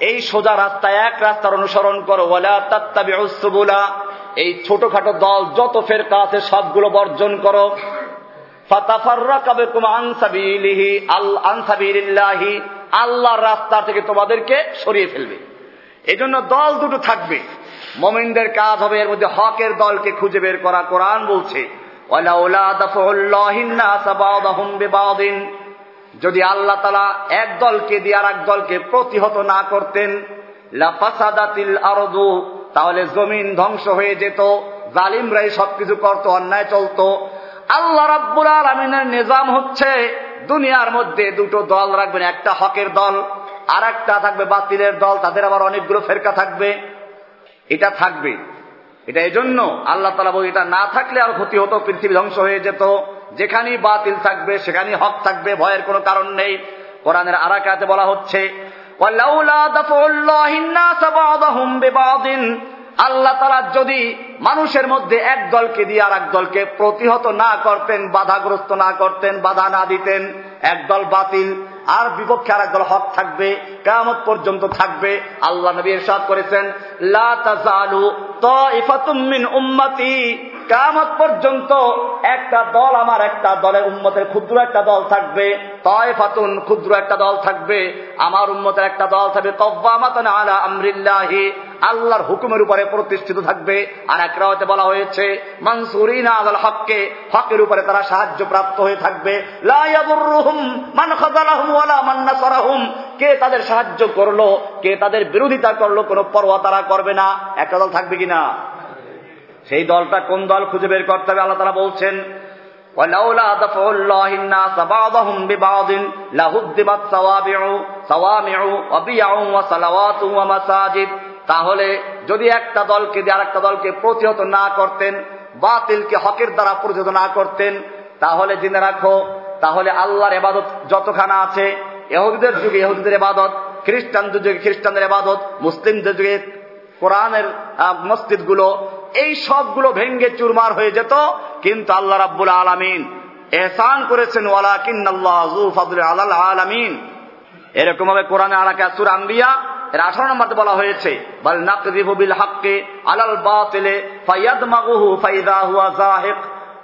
এই সোজা রাস্তায় এক রাস্তার অনুসরণ করো সুবুলা, এই ছোটখাটো দল, যত ফেরকা আছে সবগুলো বর্জন করো। আল্লাহর রাস্তা থেকে তোমাদেরকে সরিয়ে ফেলবে। এই জন্য দল দুটো থাকবে। মমিনদের কাজ হবে এর মধ্যে হকের দলকে খুঁজে বের করা। কোরআন বলছে যদি আল্লাহ তালা এক দলকে দিয়ে আর এক দলকে প্রতিহত না করতেন তাহলে জমিন ধ্বংস হয়ে যেত, জালিমরাই সবকিছু করত, অন্যায় চলতো। আল্লাহ রাব্বুল আলমিনের নিজাম হচ্ছে, দুনিয়ার মধ্যে দুটো দল রাখবেন, একটা হকের দল আর একটা থাকবে বাতিলের দল, তাদের আবার অনেকগুলো ফেরকা থাকবে। এটা থাকবে। এটা এই জন্য আল্লাহ তালা বল, এটা না থাকলে আর ক্ষতি হতো, পৃথিবী ধ্বংস হয়ে যেত। যেখানেই বাতিল থাকবে, সেখানেই হক থাকবে, ভয়ের কোনো কারণ নেই। কোরআনের আরাকাতে বলা হচ্ছে আল্লাহ তারা যদি মানুষের মধ্যে এক দলকে দিয়ে আর এক দলকে প্রতিহত না করতেন, বাধাগ্রস্ত না করতেন, বাধা না দিতেন একদল বাতিল আর বিপক্ষে আর একদল হক থাকবে কেমন পর্যন্ত থাকবে। আল্লাহ নবী এরশাদ করেছেন, লা তাজালু তাইফাতুম মিন উম্মতি। কামত পর্যন্ত একটা দল আমার একটা দলের উম্মতের ক্ষুদ্র একটা দল থাকবে তয় ফাতুন ক্ষুদ্র একটা দল থাকবে, আমার উম্মতের একটা দল থাকবে কব্বামাতন আলা আমরিল্লাহি, আল্লাহর হুকুমের উপরে প্রতিষ্ঠিত থাকবে। আর এক রাওয়াতে বলা হয়েছে, মানসুরিনা আলাল হককে, হকের উপরে তারা সাহায্য প্রাপ্ত হয়ে থাকবে। লা মান খাযালাহুম ওয়ালা মান নাসারাহুম, কে তাদের সাহায্য করল, কে তাদের বিরোধিতা করল, কোনো পরোয়া তারা করবে না। একটা দল থাকবে কিনা? সেই দলটা কোন দল খুঁজে বের করতে হবে আল্লাহ তারা বলছেন ولولا دفع الله الناس بعضهم ببعض لهدمت صوابع صوامع وبيع وصلوات ومساجد তাহলে যদি একটা দলকে দিয়ে আরেকটা দলকে প্রতিহত না করতেন বাতিলকে হকের দ্বারা প্রতিহত না করতেন তাহলে জেনে রাখো তাহলে আল্লাহর এবাদত যতখানা আছে এহুদিদের যুগে এহুদিদের এবাদত খ্রিস্টানদের যুগে খ্রিস্টানদের এবাদত মুসলিমদের যুগে কোরআনের মসজিদ গুলো এই সবগুলো ভেঙ্গে চুরমার হয়ে যেত, কিন্তু আল্লাহ রাব্বুল আলমিন এহসান করেছেন আলমিন। এরকম ভাবে কোরআনে আলাকা সুর আম্বিয়া এর আঠারো নম্বরতে বলা হয়েছে, বল নাকদিহু বিল হাক্কে আলাল বাতিলে ফায়াদমাগুহু ফাইদা হুয়া জাহিক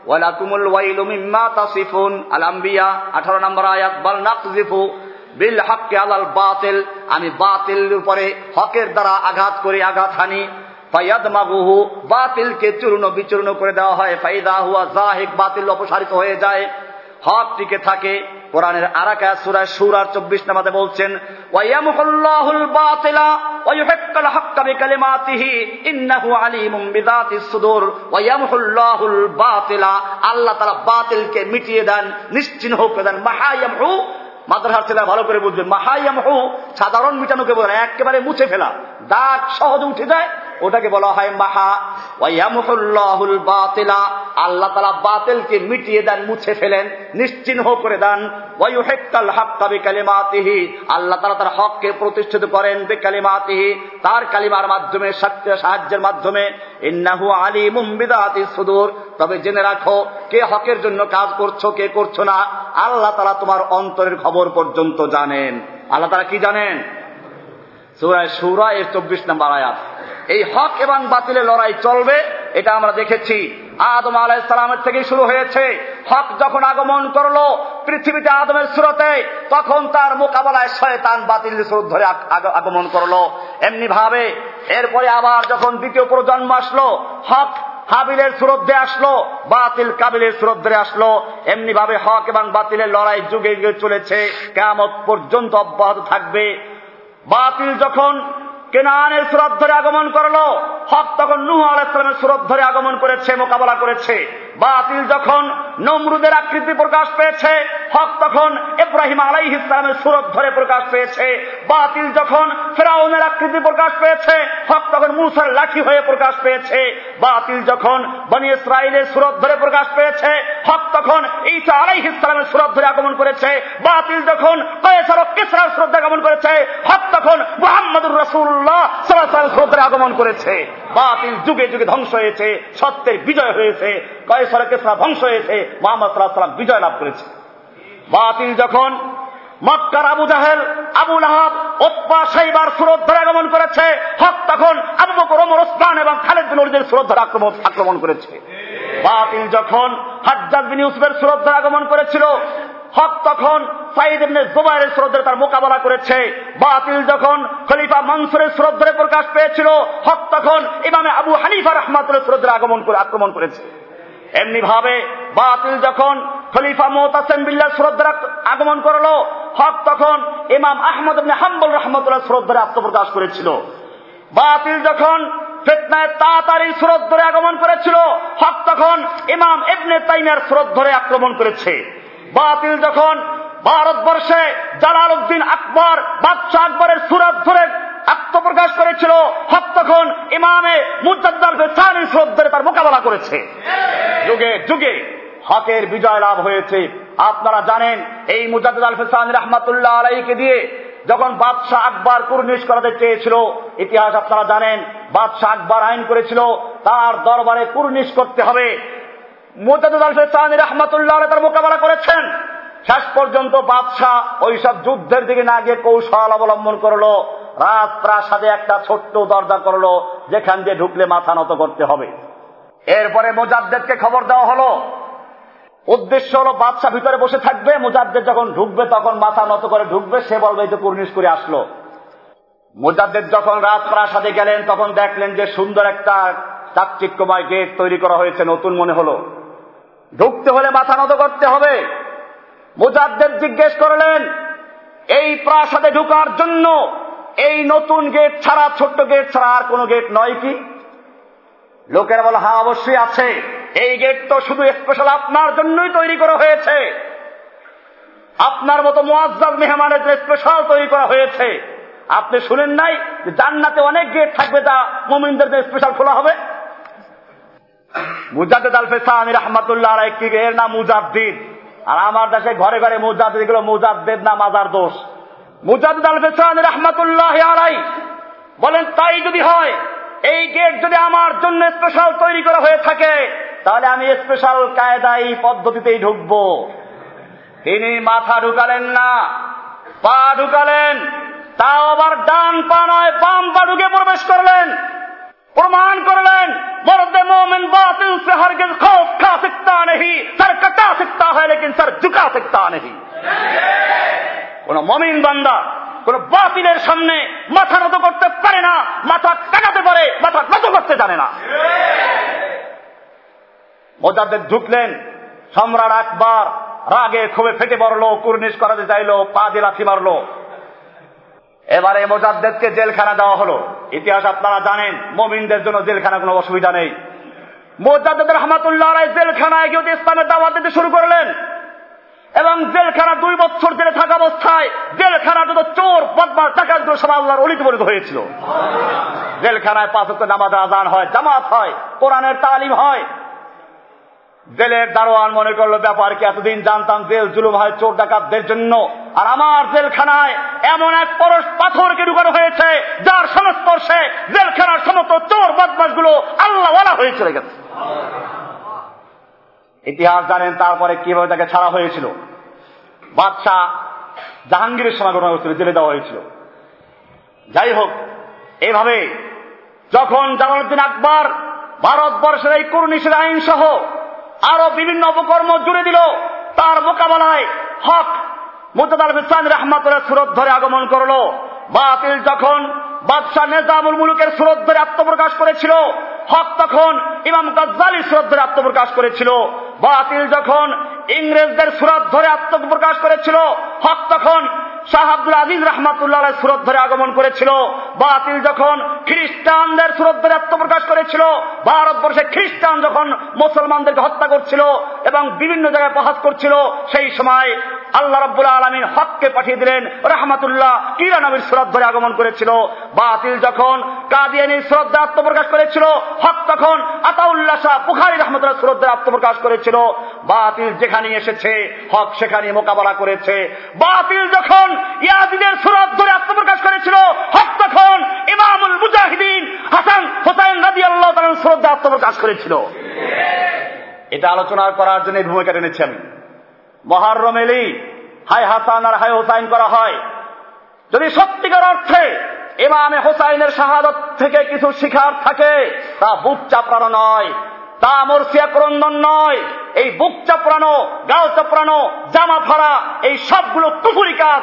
ওয়ালাকুমুল ওয়াইলু মিম্মা তাসিফুন। আল আম্বিয়া আঠারো নম্বর আয়াত, বল নাকদিফু বিল হাক্কে আলাল বাতিল। আমি বাতিল উপরে হকের দ্বারা আঘাত করি, আঘাত হানি। ফাইয়াদমাগুহু বাতিলকে চূর্ণ বিচূর্ণ করে দেওয়া হয়। ফাইদা হুয়া জাহিক, বাতিল অপসারিত হয়ে যায়। হক টিকে থাকে। কোরআনের আরাকা সুরা সুরার চব্বিশ নামাতে বলছেন আল্লাহ তাআলা বাতিলকে মিটিয়ে দেন, নিশ্চিহ্ন করে দেন। মাহায়ামহু, মাদ্রাসার ছেলে ভালো করে বুঝবেন। মাহায়ামহু, সাধারণ মিটানোকে বলে একেবারে মুছে ফেলা। দাগ সহজে উঠে যায় ওটাকে বলা হয় মাহা। বাতিলা। আল্লাহ তালা বাতিলকে মিটিয়ে দেন, মুছে ফেলেন, নিশ্চিহ্ন করে দেন। আল্লাহ তালা তার হককে প্রতিষ্ঠিত করেন বিকালিমাতিহি। তার কালিমার মাধ্যমে সাহায্যের মাধ্যমে। ইন্নাহু আলিমুম বিদাতিস সুদূর। তবে জেনে রাখো, কে হকের জন্য কাজ করছ, কে করছ না, আল্লাহ তালা তোমার অন্তরের খবর পর্যন্ত জানেন। আল্লাহ তারা কি জানেন? সুরায় সুরা এর চব্বিশ নম্বর আয়াত। এই হক এবং বাতিলের লড়াই চলবে, এটা আমরা দেখেছি। আদম আলাইসালামের থেকে শুরু হয়েছে। হক যখন আগমন করল পৃথিবীতে আদমের সুরতে, তখন তার মোকাবেলায় শয়তান বাতিল সুরত ধরে আগমন করল। এমনি ভাবে এরপরে আবার যখন দ্বিতীয় প্রজন্ম আসলো, হক হাবিলের সুরদ্ধে আসলো, বাতিল কাবিলের সুরদ্ধে আসলো। এমনি ভাবে হক এবং বাতিলের লড়াই যুগে যুগে চলেছে। কেমত পর্যন্ত অব্যাহত থাকবে। বাতিল যখন কেনানের সুরত ধরে আগমন করল। হক তখন নুহ আলাইসলামের সুরত ধরে আগমন করেছে, মোকাবেলা করেছে। বাতিল যখন নমরুদের আকৃতি প্রকাশ পেয়েছে, হক তখন ইব্রাহিম আলাই ইসলামের সুরত ধরে প্রকাশ পেয়েছে। বাতিল যখন ফেরাউনের আকৃতি প্রকাশ পেয়েছে, হক তখন মুসার লাঠি হয়ে প্রকাশ পেয়েছে। বাতিল যখন বনি ইসরায়েলের সুরত ধরে প্রকাশ পেয়েছে, হক তখন ঈসা আলাই ইসলামের সুরত ধরে আগমন করেছে। বাতিল যখন কয়েসার কিসরার সুরত আগমন করেছে, হক তখন মোহাম্মদুর রসুল্লাহ সাল্লাহ সুরত ধরে আগমন করেছে। বাতিল যুগে যুগে ধ্বংস হয়েছে, সত্যের বিজয় হয়েছে কয়েসরা কেসরা ধ্বংস হয়েছে, মোহাম্মদ সাল্লাহ সাল্লাম বিজয় লাভ করেছে। বাতিল যখন মক্কার আবু জাহেল, আবু লাহাব ওপ্পা সাইবার সুরত ধরে আগমন করেছে, হক তখন আবু বকর ওসমান এবং খালেদ বিন সুরত ধরে আক্রমণ আক্রমণ করেছে। বাতিল যখন হাজ্জাজ বিন ইউসুফের সুরত ধরে আগমন করেছিল হক তখন সাইদ জুবাইরের সুরত তার মোকাবেলা করেছে। বাতিল যখন খলিফা মনসুরের সুরত ধরে প্রকাশ পেয়েছিল, হক তখন ইমামে আবু হানিফা রহমাতুল্লাহ সুরত আগমন করে আক্রমণ করেছে। এমনি ভাবে বাতিল যখন খলিফা মোহতাসেম বিল্লাহ শ্রদ্ধার আগমন করল, হক তখন ইমাম আহমদ হাম্বল রহমতুল্লাহ শ্রদ্ধারে আত্মপ্রকাশ করেছিল। বাতিল যখন ফেতনায় তাড়াতাড়ি সুরত ধরে আগমন করেছিল, হক তখন ইমাম এবনে তাইমের সুরত ধরে আক্রমণ করেছে। বাতিল যখন ভারতবর্ষে জালাল উদ্দিন আকবর, বাদশাহ আকবরের সুরত ধরে আত্মপ্রকাশ করেছিল, হক তখন ইমামে মুজাদ্দার ফেসানি সুরত ধরে তার মোকাবেলা করেছে। যুগে যুগে হকের বিজয় লাভ হয়েছে। আপনারা জানেন, এই মুজাদ্দ আলাইকে দিয়ে যখন বাদশাহ আকবর কুর্নিশ করাতে চেয়েছিল, ইতিহাস আপনারা জানেন, বাদশাহ আকবর আইন করেছিল, তার দরবারে কুর্নিশ করতে হবে। মোকাবেলা করেছেন। শেষ পর্যন্ত বাদশাহ ওইসব যুদ্ধের দিকে না গিয়ে কৌশল অবলম্বন করল রাত প্রাসাদে একটা ছোট্ট দরজা করল, যেখান দিয়ে ঢুকলে মাথা নত করতে হবে। এরপরে মোজাদ্দেদকে খবর দেওয়া হলো। উদ্দেশ্য হলো বাদশাহ ভিতরে বসে থাকবে মুজাদ্দের যখন ঢুকবে তখন মাথা নত করে ঢুকবে, সে বলবে এই তো কুর্নিশ করে আসলো। মুজাদ্দের যখন রাত প্রাসাদে গেলেন, তখন দেখলেন যে সুন্দর একটা চাকচিক্যময় গেট তৈরি করা হয়েছে, নতুন মনে হলো। ঢুকতে হলে মাথা নত করতে হবে। মুজাদ্দের জিজ্ঞেস করলেন, এই প্রাসাদে ঢুকার জন্য এই নতুন গেট ছাড়া, ছোট্ট গেট ছাড়া আর কোন গেট নয় কি? লোকের বলে হ্যাঁ অবশ্যই আছে। এই গেট তো শুধু স্পেশাল আপনার জন্যই তৈরি করা হয়েছে। আপনার মতো মোয়াজ্জাদ মেহমানের যে স্পেশাল তৈরি করা হয়েছে। আপনি শুনেন নাই জান্নাতে অনেক গেট থাকবে তা মোমিনদের স্পেশাল খোলা হবে? মুজাদ্দিদ আল ফেসানি রহমাতুল্লাহ কি এর নাম? আর আমার দেশে ঘরে ঘরে মুজাদ্দিদ মুজাদ্দিদ না মাজার দোষ। মুজাদ্দিদ আল ফেসানি রহমাতুল্লাহ বলেন, তাই যদি হয়, এই গেট যদি আমার জন্য স্পেশাল তৈরি করা হয়ে থাকে, তাহলে আমি স্পেশাল কায়দায় পদ্ধতিতেই ঢুকবো। তিনি মাথা ঢুকালেন না, পা ঢুকালেন, তাও আবার ডান পা নয়, বাম পা ঢুকে প্রবেশ করলেন। প্রমাণ করলেন, মরদে মোমেন বাতিল সে হরগিজ খৌফ খা সকতা নেই সর কটা সকতা হয় লেকিন সর ঝুকা সকতা নেই কোন মমিন বান্দা, কোন বাতিলের সামনে মাথা নত করতে পারে না, মাথা কাটাতে পারে, মাথা নত করতে জানে না। মোজাদের ঢুকলেন, সম্রাট একবার রাগে খুবই ফেটে পড়ল, কুর্নিশ করাতে চাইলো, পা দিয়ে লাথি মারলো। এবারে মোজাদ্দেদকে জেলখানা দেওয়া হলো। ইতিহাস আপনারা জানেন, মমিনদের জন্য জেলখানা কোনো অসুবিধা নেই। জেলখানায় শুরু করলেন। এবং জেলখানা দুই থাকা অবস্থায় জেলখানা চোর হয়েছিল। জেলখানায় পাঁচ হয় হয় তালিম হয়। জেলের দারোয়ান মনে করল, ব্যাপার কি, এতদিন জানতাম জেল জুলুম হয়, চোর ডাকাতদের জন্য। আর আমার জেলখানায় এমন এক পরশ পাথরকে ঢুকানো হয়েছে, যার সংস্পর্শে জেলখানার সমস্ত চোর বদমাসগুলো আল্লাহওয়ালা হয়ে চলে গেছে। ইতিহাস জানেন তারপরে কীভাবে তাকে ছাড়া হয়েছিল। বাদশাহ জাহাঙ্গীরের সময় ঘটনা হয়েছিল জেলে দেওয়া হয়েছিল। যাই হোক এভাবে যখন জালালুদ্দিন আকবর ভারতবর্ষের এই কুর্নিশের আইন সহ আরও বিভিন্ন অপকর্ম জুড়ে দিল, তার মোকাবেলায় হক মুজাদ আল ধরে আগমন করল। বাতিল যখন বাদশাহ নেজামুল মুলুকের সুরত ধরে আত্মপ্রকাশ করেছিল, হক তখন ইমাম গজ্জালি সুরত ধরে আত্মপ্রকাশ করেছিল। বাতিল যখন ইংরেজদের সুরত ধরে আত্মপ্রকাশ করেছিল, হক তখন শাহ আব্দুল আজিজ রহমাতুল্লাহ সুরত ধরে আগমন করেছিল। বাতিল যখন খ্রিস্টানদের সুরত ধরে আত্মপ্রকাশ করেছিল ভারতবর্ষে খ্রিস্টান যখন মুসলমানদেরকে হত্যা করছিল এবং বিভিন্ন জায়গায় প্রহাস করছিল, সেই সময় আল্লাহ রব্বুল আলমিন হককে পাঠিয়ে দিলেন, রহমাতুল্লাহ কিরা নবীর সুরত ধরে আগমন করেছিল। বাতিল যখন কাদিয়ানির শ্রদ্ধা আত্মপ্রকাশ করেছিল, হক তখন আতাউল্লাহ শাহ বুখারি রহমতুল্লাহ শ্রদ্ধার আত্মপ্রকাশ করেছিল। বাতিল যেখানে এসেছে, হক সেখানে মোকাবেলা করেছে। বাতিল যখন ইয়াজিদের সুরত ধরে আত্মপ্রকাশ করেছিল। হক তখন ইমামুল মুজাহিদিন হাসান হোসাইন মধ্যে আত্মপ্রকাশ করেছিল। এটা আলোচনা করার জন্য ভূমিকা মহারম এলি হাই হাসান আর হাই হোসাইন করা হয়। যদি সত্যিকার অর্থে ইমামে হোসাইনের শাহাদত থেকে কিছু শিখার থাকে, তা বুক চাপড়ানো নয়, তা মরসিয়া ক্রন্দন নয়, এই বুক চাপড়ানো, গাল চাপড়ানো, জামা ফাড়া এই সবগুলো কুফুরি কাজ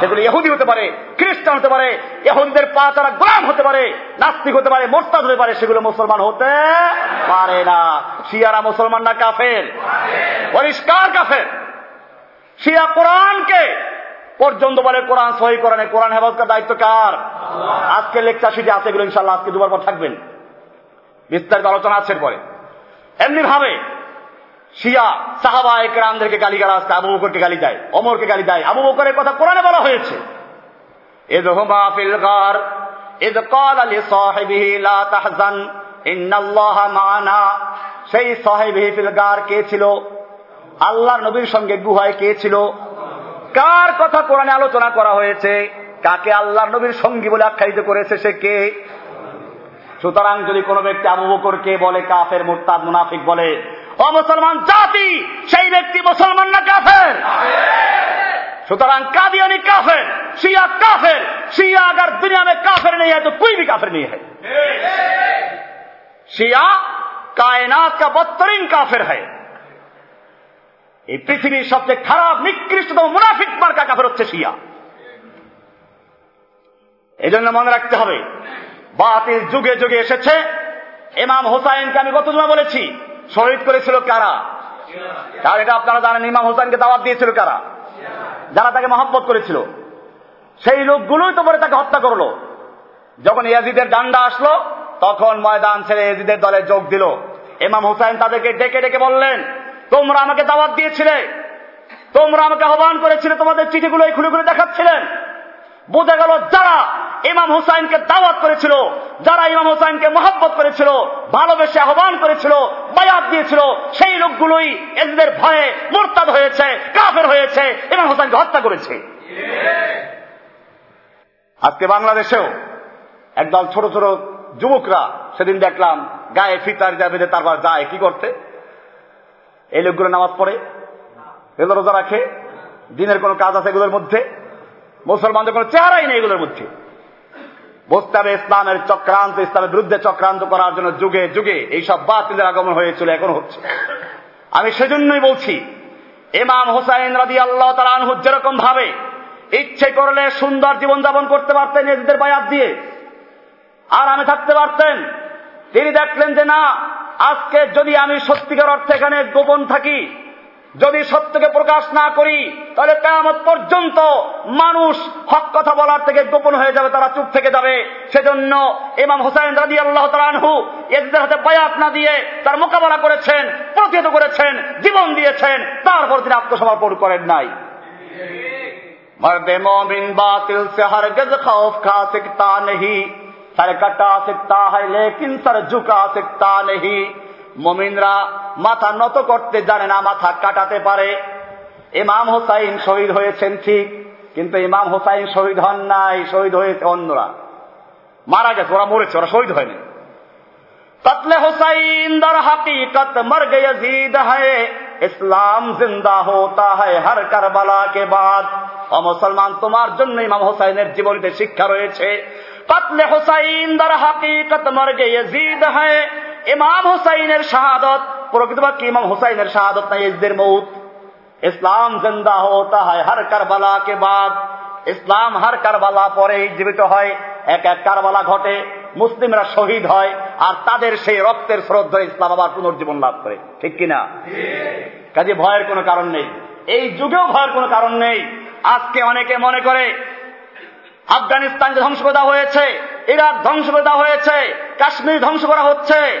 সেগুলো ইহুদি হতে পারে, খ্রিস্টান হতে পারে, ইহুদিদের পা তারা গোলাম হতে পারে, নাস্তিক হতে পারে, মোরতাদ হতে পারে, সেগুলো মুসলমান হতে পারে না। শিয়ারা মুসলমান না কাফের? পরিষ্কার কাফের। শিয়া কোরআনকে পর্যন্ত বলে, কোরআন সহি কোরআনে কোরআন হেফাজতের দায়িত্ব কার? আজকে লেকচার সিটি আছে এগুলো ইনশাল্লাহ আজকে দুবার পর থাকবেন। বিস্তারিত আলোচনা আছে পরে এমনি ভাবে শিয়া সাহাবা একরামদেরকে গালি গালাজ আবু বকরকে গালি দেয় অমরকে গালি দেয় আবু বকরের কথা কোরআনে বলা হয়েছে। সেই সাহেবিহিফিলগার কে ছিল? আল্লাহ নবীর সঙ্গে গুহায় কে ছিল? কার কথা কোরআনে আলোচনা করা হয়েছে? কাকে আল্লাহ নবীর সঙ্গী বলে আখ্যায়িত করেছে সে কে? সুতরাং যদি কোনো ব্যক্তি আবু বকরকে বলে কাফের, মোরতাদ, মুনাফিক বলে ও মুসলমান জাতি সেই ব্যক্তি মুসলমান না কাফের সুতরাং कादियानी काफिर शिया काफिर शिया अगर दुनिया में काफिर नहीं है तो कोई भी काफिर नहीं है शिया कायनात का बदतरीन काफिर है এই পৃথিবীর সবচেয়ে খারাপ নিকৃষ্টতম মুনাফিক মার্কা কাফের হচ্ছে শিয়া এই জন্য মনে রাখতে হবে বাতিল যুগে যুগে এসেছে ইমাম হোসাইনকে আমি গত জমা বলেছি শহীদ করেছিল কারা? কার এটা আপনারা জানেন, ইমাম হোসাইনকে দাওয়াত দিয়েছিল কারা? যারা তাকে মহব্বত করেছিল। সেই লোকগুলোই তো পরে তাকে হত্যা করল। যখন ইয়াজিদের ডান্ডা আসলো, তখন ময়দান ছেড়ে ইয়াজিদের দলে যোগ দিল। ইমাম হুসাইন তাদেরকে ডেকে ডেকে বললেন, তোমরা আমাকে দাওয়াত দিয়েছিলে। তোমরা আমাকে আহ্বান করেছিলে, তোমাদের চিঠিগুলো খুলে খুলে দেখাচ্ছিলেন। বোঝা গেল যারা ইমাম হুসাইনকে দাওয়াত করেছিল, যারা ইমাম হুসাইনকে মহাব্বত করেছিল, ভালোবেসে আহ্বান করেছিল, বায়াত দিয়েছিল, সেই লোকগুলোই এদের ভয়ে মোরতাদ হয়েছে, কাফের হয়েছে, ইমাম হুসাইনকে হত্যা করেছে। আজকে বাংলাদেশেও একদল ছোট ছোট যুবকরা সেদিন দেখলাম গায়ে ফিতার যাবে তারপর যায়, কি করতে? এই লোকগুলো নামাজ পড়ে রোজা রাখে, দিনের কোনো কাজ আছে এগুলোর মধ্যে? মুসলমানদের কোনো চেহারাই নেই এগুলোর মধ্যে। বুঝতে হবে ইসলামের চক্রান্ত, ইসলামের বিরুদ্ধে চক্রান্ত করার জন্য যুগে যুগে এইসব বাতিলের আগমন হয়েছিল, এখন হচ্ছে। আমি সেজন্যই বলছি এমাম হোসাইন রাজি আল্লাহ তালানহু যেরকম ভাবে ইচ্ছে করলে সুন্দর জীবনযাপন করতে পারতেন নিজেদের বায়াত দিয়ে, আর আমি থাকতে পারতেন, তিনি দেখলেন যে না, আজকে যদি আমি সত্যিকার অর্থে এখানে গোপন থাকি যদি সত্যকে প্রকাশ না করি, তাহলে কেমন পর্যন্ত মানুষ হক কথা বলার থেকে গোপন হয়ে যাবে, তারা চুপ থেকে যাবে। সেজন্য ইমাম হোসেন রাজি আল্লাহ তালানহু এদের হাতে বায়াত না দিয়ে তার মোকাবেলা করেছেন, প্রতিহত করেছেন, জীবন দিয়েছেন, তারপর তিনি আত্মসমর্পণ করেন নাই। মর্দে সিকতা নেই সর কটা সিকতা লেকিন সর ঝুকা সিকতা নেই মমিনরা মাথা নত করতে জানে না, মাথা কাটাতে পারে। ইমাম হোসাইন শহীদ হয়েছেন ঠিক, কিন্তু ইমাম হোসাইন শহীদ হন নাই, শহীদ হয়েছে অন্যরা। মারা গেছে, ওরা মরেছে, ওরা শহীদ হয়নি। কতলে হোসাইন দর হাকিকত মর গজিদ হয়, ইসলাম জিন্দা হতা হয় হর কারবালা কে বাদ। ও মুসলমান, তোমার জন্য ইমাম হোসাইনের জীবনীতে শিক্ষা রয়েছে। কতলে হোসাইন দর হাকিকত মর গজিদ হয় ইমাম হুসাইনের শাহাদত প্রকৃতপক্ষে ইমাম হুসাইনের শাহাদত নাই ইজদের মৌত। ইসলাম জিন্দা হতা হয় হর কারবালা কে বাদ। ইসলাম হর কারবালা পরে জীবিত হয়, এক এক কারবালা ঘটে, মুসলিমরা শহীদ হয়, আর তাদের সেই রক্তের শ্রদ্ধা ইসলাম আবার পুনর্জীবন লাভ করে। ঠিক কিনা? কাজে ভয়ের কোনো কারণ নেই। এই যুগেও ভয়ের কোনো কারণ নেই। আজকে অনেকে মনে করে, আফগানিস্তান ধ্বংস করা হয়েছে, ইরাক ধ্বংস করা হয়েছে, কাশ্মীর ধ্বংস করা হচ্ছে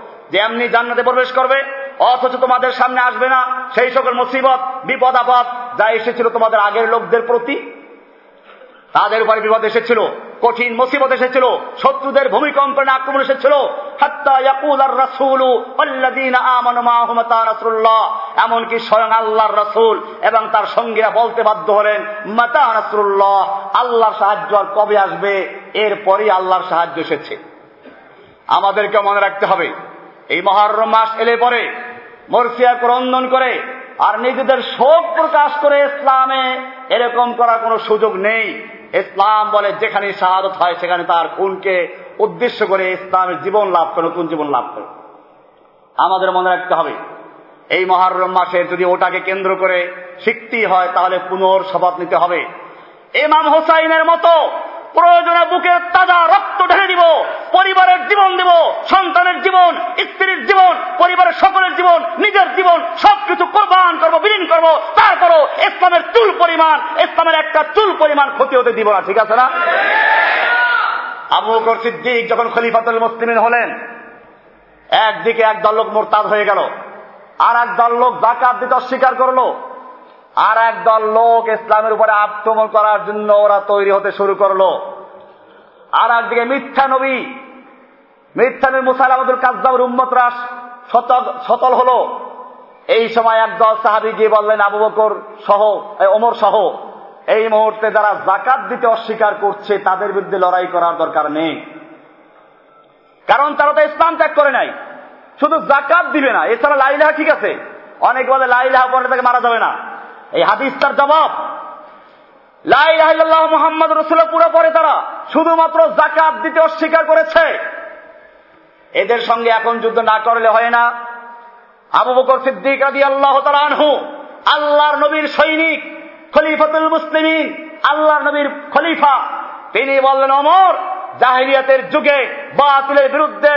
যে এমনি জান্নাতে প্রবেশ করবে, অথচ তোমাদের সামনে আসবে না। সেই সকল মুসিবত, বিপদ, আপদ যা এসেছিল তোমাদের আগের লোকদের প্রতি, তাদের উপরে বিপদ এসেছিল, কঠিন মুসিবত এসেছিল, শত্রুদের ভূমিকম্প আক্রমণ এসেছিল। এমনকি স্বয়ং আল্লাহর রসুল এবং তার সঙ্গীরা বলতে বাধ্য হলেন, মাতা নাসরুল্লাহ আল্লাহর সাহায্য আর কবে আসবে? এরপরই আল্লাহর সাহায্য এসেছে। আমাদেরকে মনে রাখতে হবে এই মহারম মাস এলে পরে মরসিয়া ক্রন্দন করে আর নিজেদের শোক প্রকাশ করে ইসলামে এরকম করার কোনো সুযোগ নেই। ইসলাম বলে যেখানে শাহাদত হয় সেখানে তার খুনকে উদ্দেশ্য করে ইসলামের জীবন লাভ করে, নতুন জীবন লাভ করে। আমাদের মনে রাখতে হবে, এই মহারম মাসে যদি ওটাকে কেন্দ্র করে শিখতে হয়, তাহলে পুনর শপথ নিতে হবে। এমাম হোসাইনের মতো প্রয়োজনে বুকের তাজা রক্ত ঢেলে দিব, পরিবারের জীবন দিব, সন্তানের জীবন, স্ত্রীর জীবন, পরিবারের সকলের জীবন, নিজের জীবন, সবকিছু কোরবান করব, বিলীন করব, তারপরও ইসলামের চুল পরিমাণ, ইসলামের একটা চুল পরিমাণ ক্ষতি হতে দিব না, ঠিক আছে না? আবু বকর সিদ্দিক যখন খলিফাতুল মুসলিমিন হলেন, একদিকে একদল লোক মোরতাদ হয়ে গেল আর একদল লোক জাকাত দিতে অস্বীকার করল। আর একদল লোক ইসলামের উপরে আক্রমণ করার জন্য ওরা তৈরি হতে শুরু করল। আর একদিকে মিথ্যা নবী মিথ্যা নবী মুসাইল আহমদুল কাজদামের উম্মতরা সতল হলো। এই সময় একদল সাহাবি গিয়ে বললেন, আবু বকর সহ ওমর সহ, এই মুহূর্তে যারা জাকাত দিতে অস্বীকার করছে, তাদের বিরুদ্ধে লড়াই করার দরকার নেই। কারণ তারা তো ইসলাম ত্যাগ করে নাই। শুধু জাকাত দিবে না, এছাড়া লাইলাহা ঠিক আছে। অনেক বলে লাইলাহা পরে তাকে মারা যাবে না। এই হাদিস তার জবাব লাইলাহ মোহাম্মদ রসুল পুরো পরে তারা শুধুমাত্র জাকাত দিতে অস্বীকার করেছে। এদের সঙ্গে এখন যুদ্ধ না করলে হয় না। আবু বকর সিদ্দিক রাদি আল্লাহ আনহু, আল্লাহর নবীর সৈনিক, খলিফাতুল মুসলিমিন, আল্লাহর নবীর খলিফা। তিনি বললেন অমর জাহিরিয়াতের যুগে বাতিলের বিরুদ্ধে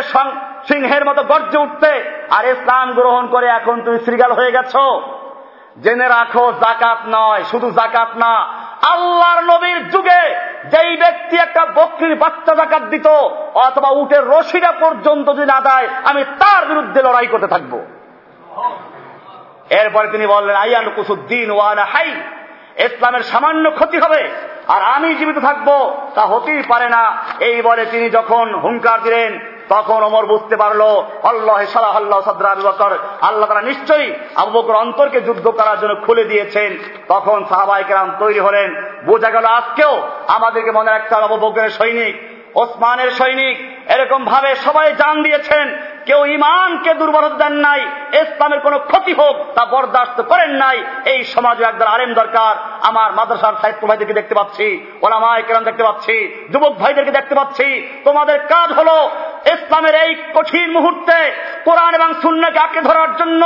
সিংহের মতো গর্জে উঠতে আর ইসলাম গ্রহণ করে এখন তুমি শ্রীগাল হয়ে গেছো। জেনে রাখো, জাকাত নয়, শুধু জাকাত না। আল্লাহর নবীর যুগে যেই ব্যক্তি একটা বকরির বাচ্চা জাকাত দিত, অথবা উটের রশিটা পর্যন্ত যদি না দেয়, আমি তার বিরুদ্ধে লড়াই করতে থাকব। এরপরে তিনি বললেন, আইয়ান কুসুদ্দিন ওয়ানা হাই। ইসলামের সামান্য ক্ষতি হবে, আর আমি জীবিত থাকব, তা হতেই পারে না। এই বলে তিনি যখন হুঙ্কার দিলেন তখন অমর বুঝতে পারল, আল্লাহ সালাহ আল্লাহ সাদরা আবু বকর, আল্লাহ তারা নিশ্চয়ই আবু বকর অন্তরকে যুদ্ধ করার জন্য খুলে দিয়েছেন। তখন সাহাবাইকেরাম তৈরি হলেন। বোঝা গেল আজকেও আমাদেরকে মনে রাখতে হবে আবু বকরের সৈনিক, ওসমানের সৈনিক এরকম ভাবে সবাই জান দিয়েছেন, কেউ ইমানকে দুর্বল দেন নাই, ইসলামের কোনো ক্ষতি হোক তা বরদাস্ত করেন নাই, এই সমাজে একদল আলেম দরকার, আমার মাদ্রাসার সাহিত্য ভাইদেরকে দেখতে পাচ্ছি, ওলামায় কেরাম দেখতে পাচ্ছি, যুবক ভাইদেরকে দেখতে পাচ্ছি, তোমাদের কাজ হলো ইসলামের এই কঠিন মুহূর্তে কোরআন এবং শূন্যকে আঁকে ধরার জন্য,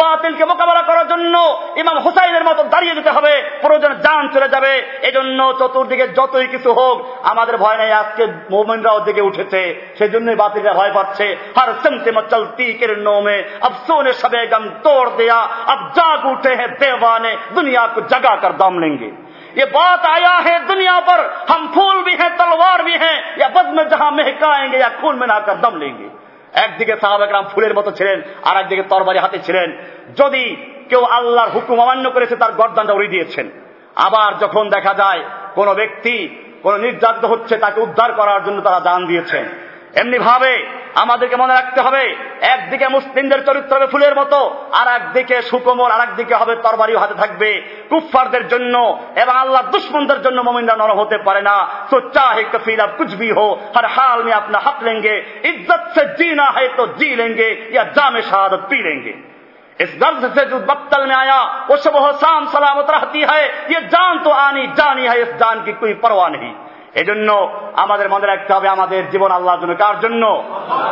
বাতিলকে মোকাবেলা করার জন্য ইমাম হুসাইনের মতো দাঁড়িয়ে যেতে হবে, প্রয়োজন যান চলে যাবে, এজন্য চতুর্দিকে যতই কিছু হোক, আমাদের ভয় নেই, আজকে মোমেনরাও দিকে উঠেছে সেজন্যই বাতিলরা ভয় পাচ্ছে হর सिमत मचलती किरणों में अब सोने सबे गम तोड़ दिया अब जाग उठे हैं देवाने दुनिया को जगा कर दम लेंगे ये बात आया है दुनिया पर हम फूल भी हैं तलवार भी हैं या बद में जहां महकाएंगे या खून में नाकर दम लेंगे একদিকে সাহাবাকরাম ফুলের মতো ছিলেন আর একদিকে তরবারি হাতে ছিলেন যদি কেউ আল্লাহর হুকুম অমান্য করেছে তার গর্দানটা উড়িয়ে দিয়েছেন আবার যখন দেখা যায় কোন ব্যক্তি কোন নির্যাতিত হচ্ছে তাকে উদ্ধার করার জন্য তারা দান দিয়েছেন এমনি ভাবে আমাদেরকে মনে রাখতে হবে একদিকে মুসলিমদের চরিত্র হবে ফুলের মতো আর একদিকে সুকোমল আর একদিকে হবে তরবারি হাতে থাকবে কুফফারদের জন্য এবং আল্লাহ দুশ্মনদের জন্য মমিনরা নরম হতে পারে না তো চাহে কফিলা কুছ भी हो हर हाल में अपना हक लेंगे इज्जत से जीना है तो जी लेंगे या जाम शहादत पी लेंगे इस गर्ज से जो बत्तल में आया वो सुबह शाम सलामत रहती है ये जान तो आनी जानी है इस जान की कोई परवाह नहीं এজন্য আমাদের মনে রাখতে হবে আমাদের জীবন আল্লাহর জন্য কার জন্য?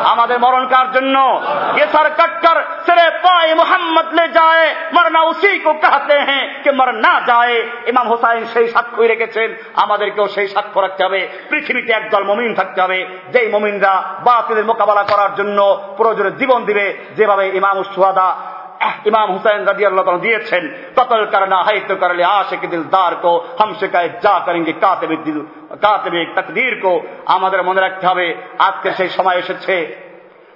আমাদের মরণ কার জন্য? কেসার কটকর সেরে পায়ে মোহাম্মদ লে যায়, মরনা উসি কো কাহতে হ্যাঁ কে মর না যায়। ইমাম হোসাইন সেই সাক্ষ্য রেখেছেন, আমাদেরকেও সেই সাক্ষ্য রাখতে হবে। পৃথিবীতে একদল মমিন থাকতে হবে। যেই মমিনরা বাতিলের মোকাবেলা করার জন্য প্রয়োজনে জীবন দিবে, যেভাবে ইমাম সুহাদা ইমাম হুসैन रजी अल्लाह দিয়েছেন কতল কারণা হাইত করলে আশেক দিল দার কো, হম हम যা করেন करेंगे कातिब কাতেবিক তাকদীর কো। আমাদের মনে রাখতে হবে, আজকে সেই সময় এসেছে।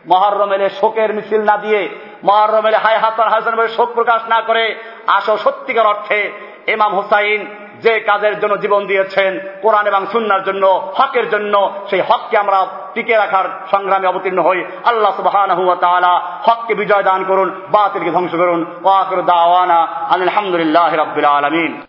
মহারম এলে শোকের মিছিল না দিয়ে, মহারম এলে হাই হাতার হাসান শোক প্রকাশ না করে আসো সত্যিকার অর্থে এমাম হুসাইন যে কাজের জন্য জীবন দিয়েছেন কোরআন এবং সুন্নার জন্য, হকের জন্য, সেই হককে আমরা টিকে রাখার সংগ্রামে অবতীর্ণ হই। আল্লাহ সুবাহ হককে বিজয় দান করুন, বাতিলকে ধ্বংস করুন। আলহামদুলিল্লাহ রবিল আলমিন।